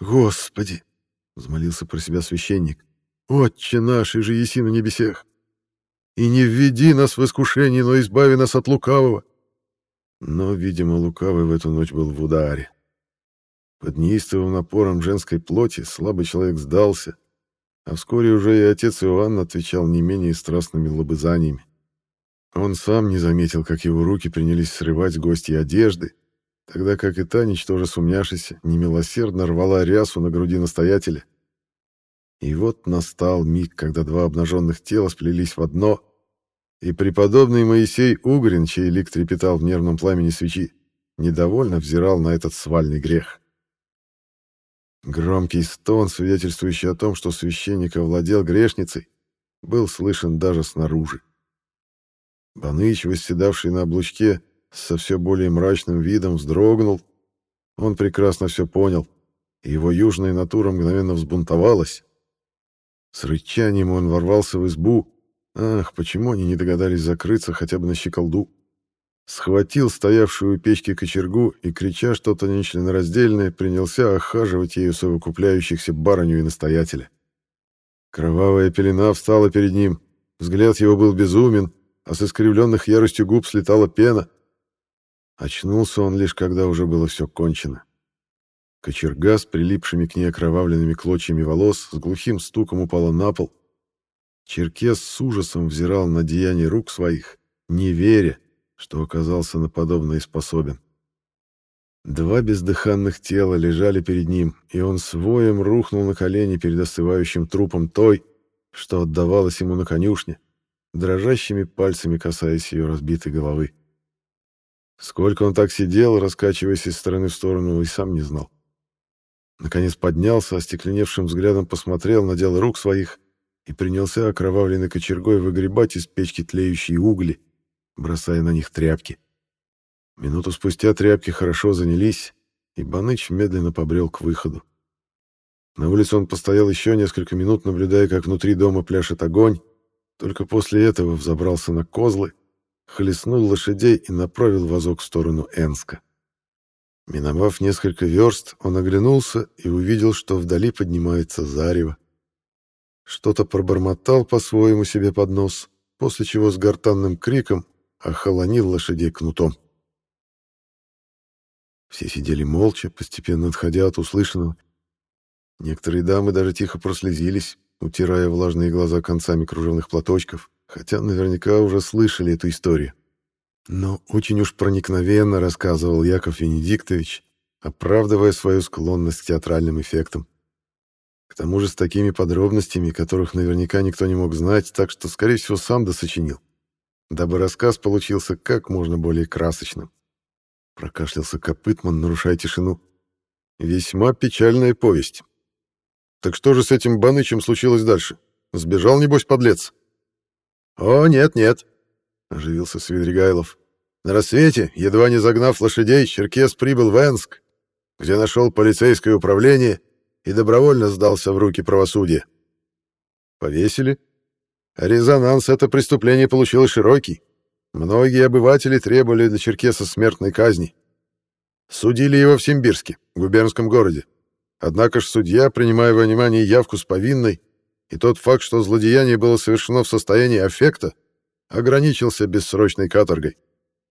[SPEAKER 1] «Господи!» — взмолился про себя священник. «Отче наш, и же еси на небесех! И не введи нас в искушение, но избави нас от лукавого!» Но, видимо, лукавый в эту ночь был в ударе. Под неистовым напором женской плоти слабый человек сдался, а вскоре уже и отец Иоанн отвечал не менее страстными лобызаниями. Он сам не заметил, как его руки принялись срывать с гостей одежды, тогда как и та, ничтоже сумняшися, немилосердно рвала рясу на груди настоятеля. И вот настал миг, когда два обнаженных тела сплелись в одно, и преподобный Моисей Угрин, чей лик трепетал в нервном пламени свечи, недовольно взирал на этот свальный грех. Громкий стон, свидетельствующий о том, что священник овладел грешницей, был слышен даже снаружи. Баныч, восседавший на облучке, со все более мрачным видом вздрогнул. Он прекрасно все понял, и его южная натура мгновенно взбунтовалась. С рычанием он ворвался в избу. Ах, почему они не догадались закрыться хотя бы на щеколду? Схватил стоявшую у печки кочергу и, крича что-то нечленораздельное, принялся охаживать ею совокупляющихся барыню и настоятеля. Кровавая пелена встала перед ним, взгляд его был безумен, а с искривленных яростью губ слетала пена. Очнулся он лишь, когда уже было все кончено. Кочерга с прилипшими к ней окровавленными клочьями волос с глухим стуком упала на пол. Черкес с ужасом взирал на деяния рук своих, не веря, что оказался на подобное способен. Два бездыханных тела лежали перед ним, и он своем рухнул на колени перед остывающим трупом той, что отдавалась ему на конюшне, дрожащими пальцами касаясь ее разбитой головы. Сколько он так сидел, раскачиваясь из стороны в сторону, и сам не знал. Наконец поднялся, остекленевшим взглядом посмотрел на дело рук своих и принялся окровавленной кочергой выгребать из печки тлеющие угли, бросая на них тряпки. Минуту спустя тряпки хорошо занялись, и Баныч медленно побрел к выходу. На улице он постоял еще несколько минут, наблюдая, как внутри дома пляшет огонь, только после этого взобрался на козлы, хлестнул лошадей и направил вазок в сторону Энска. Миновав несколько верст, он оглянулся и увидел, что вдали поднимается зарево. Что-то пробормотал по-своему себе под нос, после чего с гортанным криком охолонил лошадей кнутом. Все сидели молча, постепенно отходя от услышанного. Некоторые дамы даже тихо прослезились, утирая влажные глаза концами кружевных платочков, хотя наверняка уже слышали эту историю. Но очень уж проникновенно рассказывал Яков Венедиктович, оправдывая свою склонность к театральным эффектам. К тому же с такими подробностями, которых наверняка никто не мог знать, так что, скорее всего, сам досочинил, дабы рассказ получился как можно более красочным. Прокашлялся Копытман, нарушая тишину. Весьма печальная повесть. Так что же с этим Банычем случилось дальше? Сбежал, небось, подлец? О, нет-нет, оживился Свидригайлов. На рассвете, едва не загнав лошадей, Черкес прибыл в Энск, где нашел полицейское управление и добровольно сдался в руки правосудия. Повесили? резонанс это преступление получило широкий. Многие обыватели требовали для Черкеса смертной казни. Судили его в Симбирске, губернском городе. Однако ж судья, принимая во внимание явку с повинной и тот факт, что злодеяние было совершено в состоянии аффекта, ограничился бессрочной каторгой,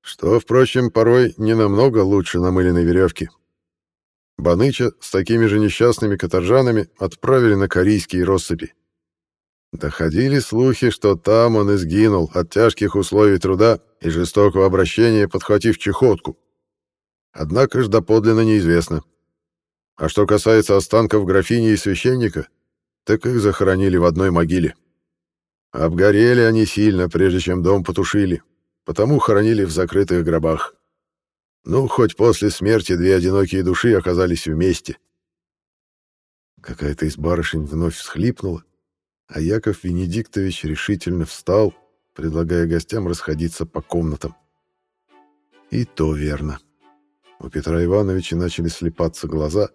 [SPEAKER 1] что, впрочем, порой не намного лучше намыленной веревки. Баныча с такими же несчастными каторжанами отправили на корейские россыпи.
[SPEAKER 3] Доходили слухи, что там он и сгинул от тяжких условий труда и жестокого обращения, подхватив чехотку. Однако ж доподлинно неизвестно. А что касается останков графини и священника, так их захоронили в одной могиле. Обгорели они сильно, прежде чем дом потушили, потому хоронили в закрытых гробах. Ну, хоть после смерти две одинокие души оказались вместе. Какая-то из барышень вновь всхлипнула, а Яков Венедиктович решительно встал, предлагая гостям расходиться по комнатам. И то верно. У Петра Ивановича начали слепаться глаза,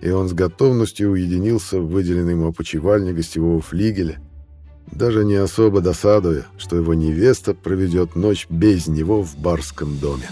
[SPEAKER 3] и он с готовностью уединился в выделенной ему опочивальне гостевого флигеля, даже не особо досадуя, что его невеста проведет ночь без него в барском доме.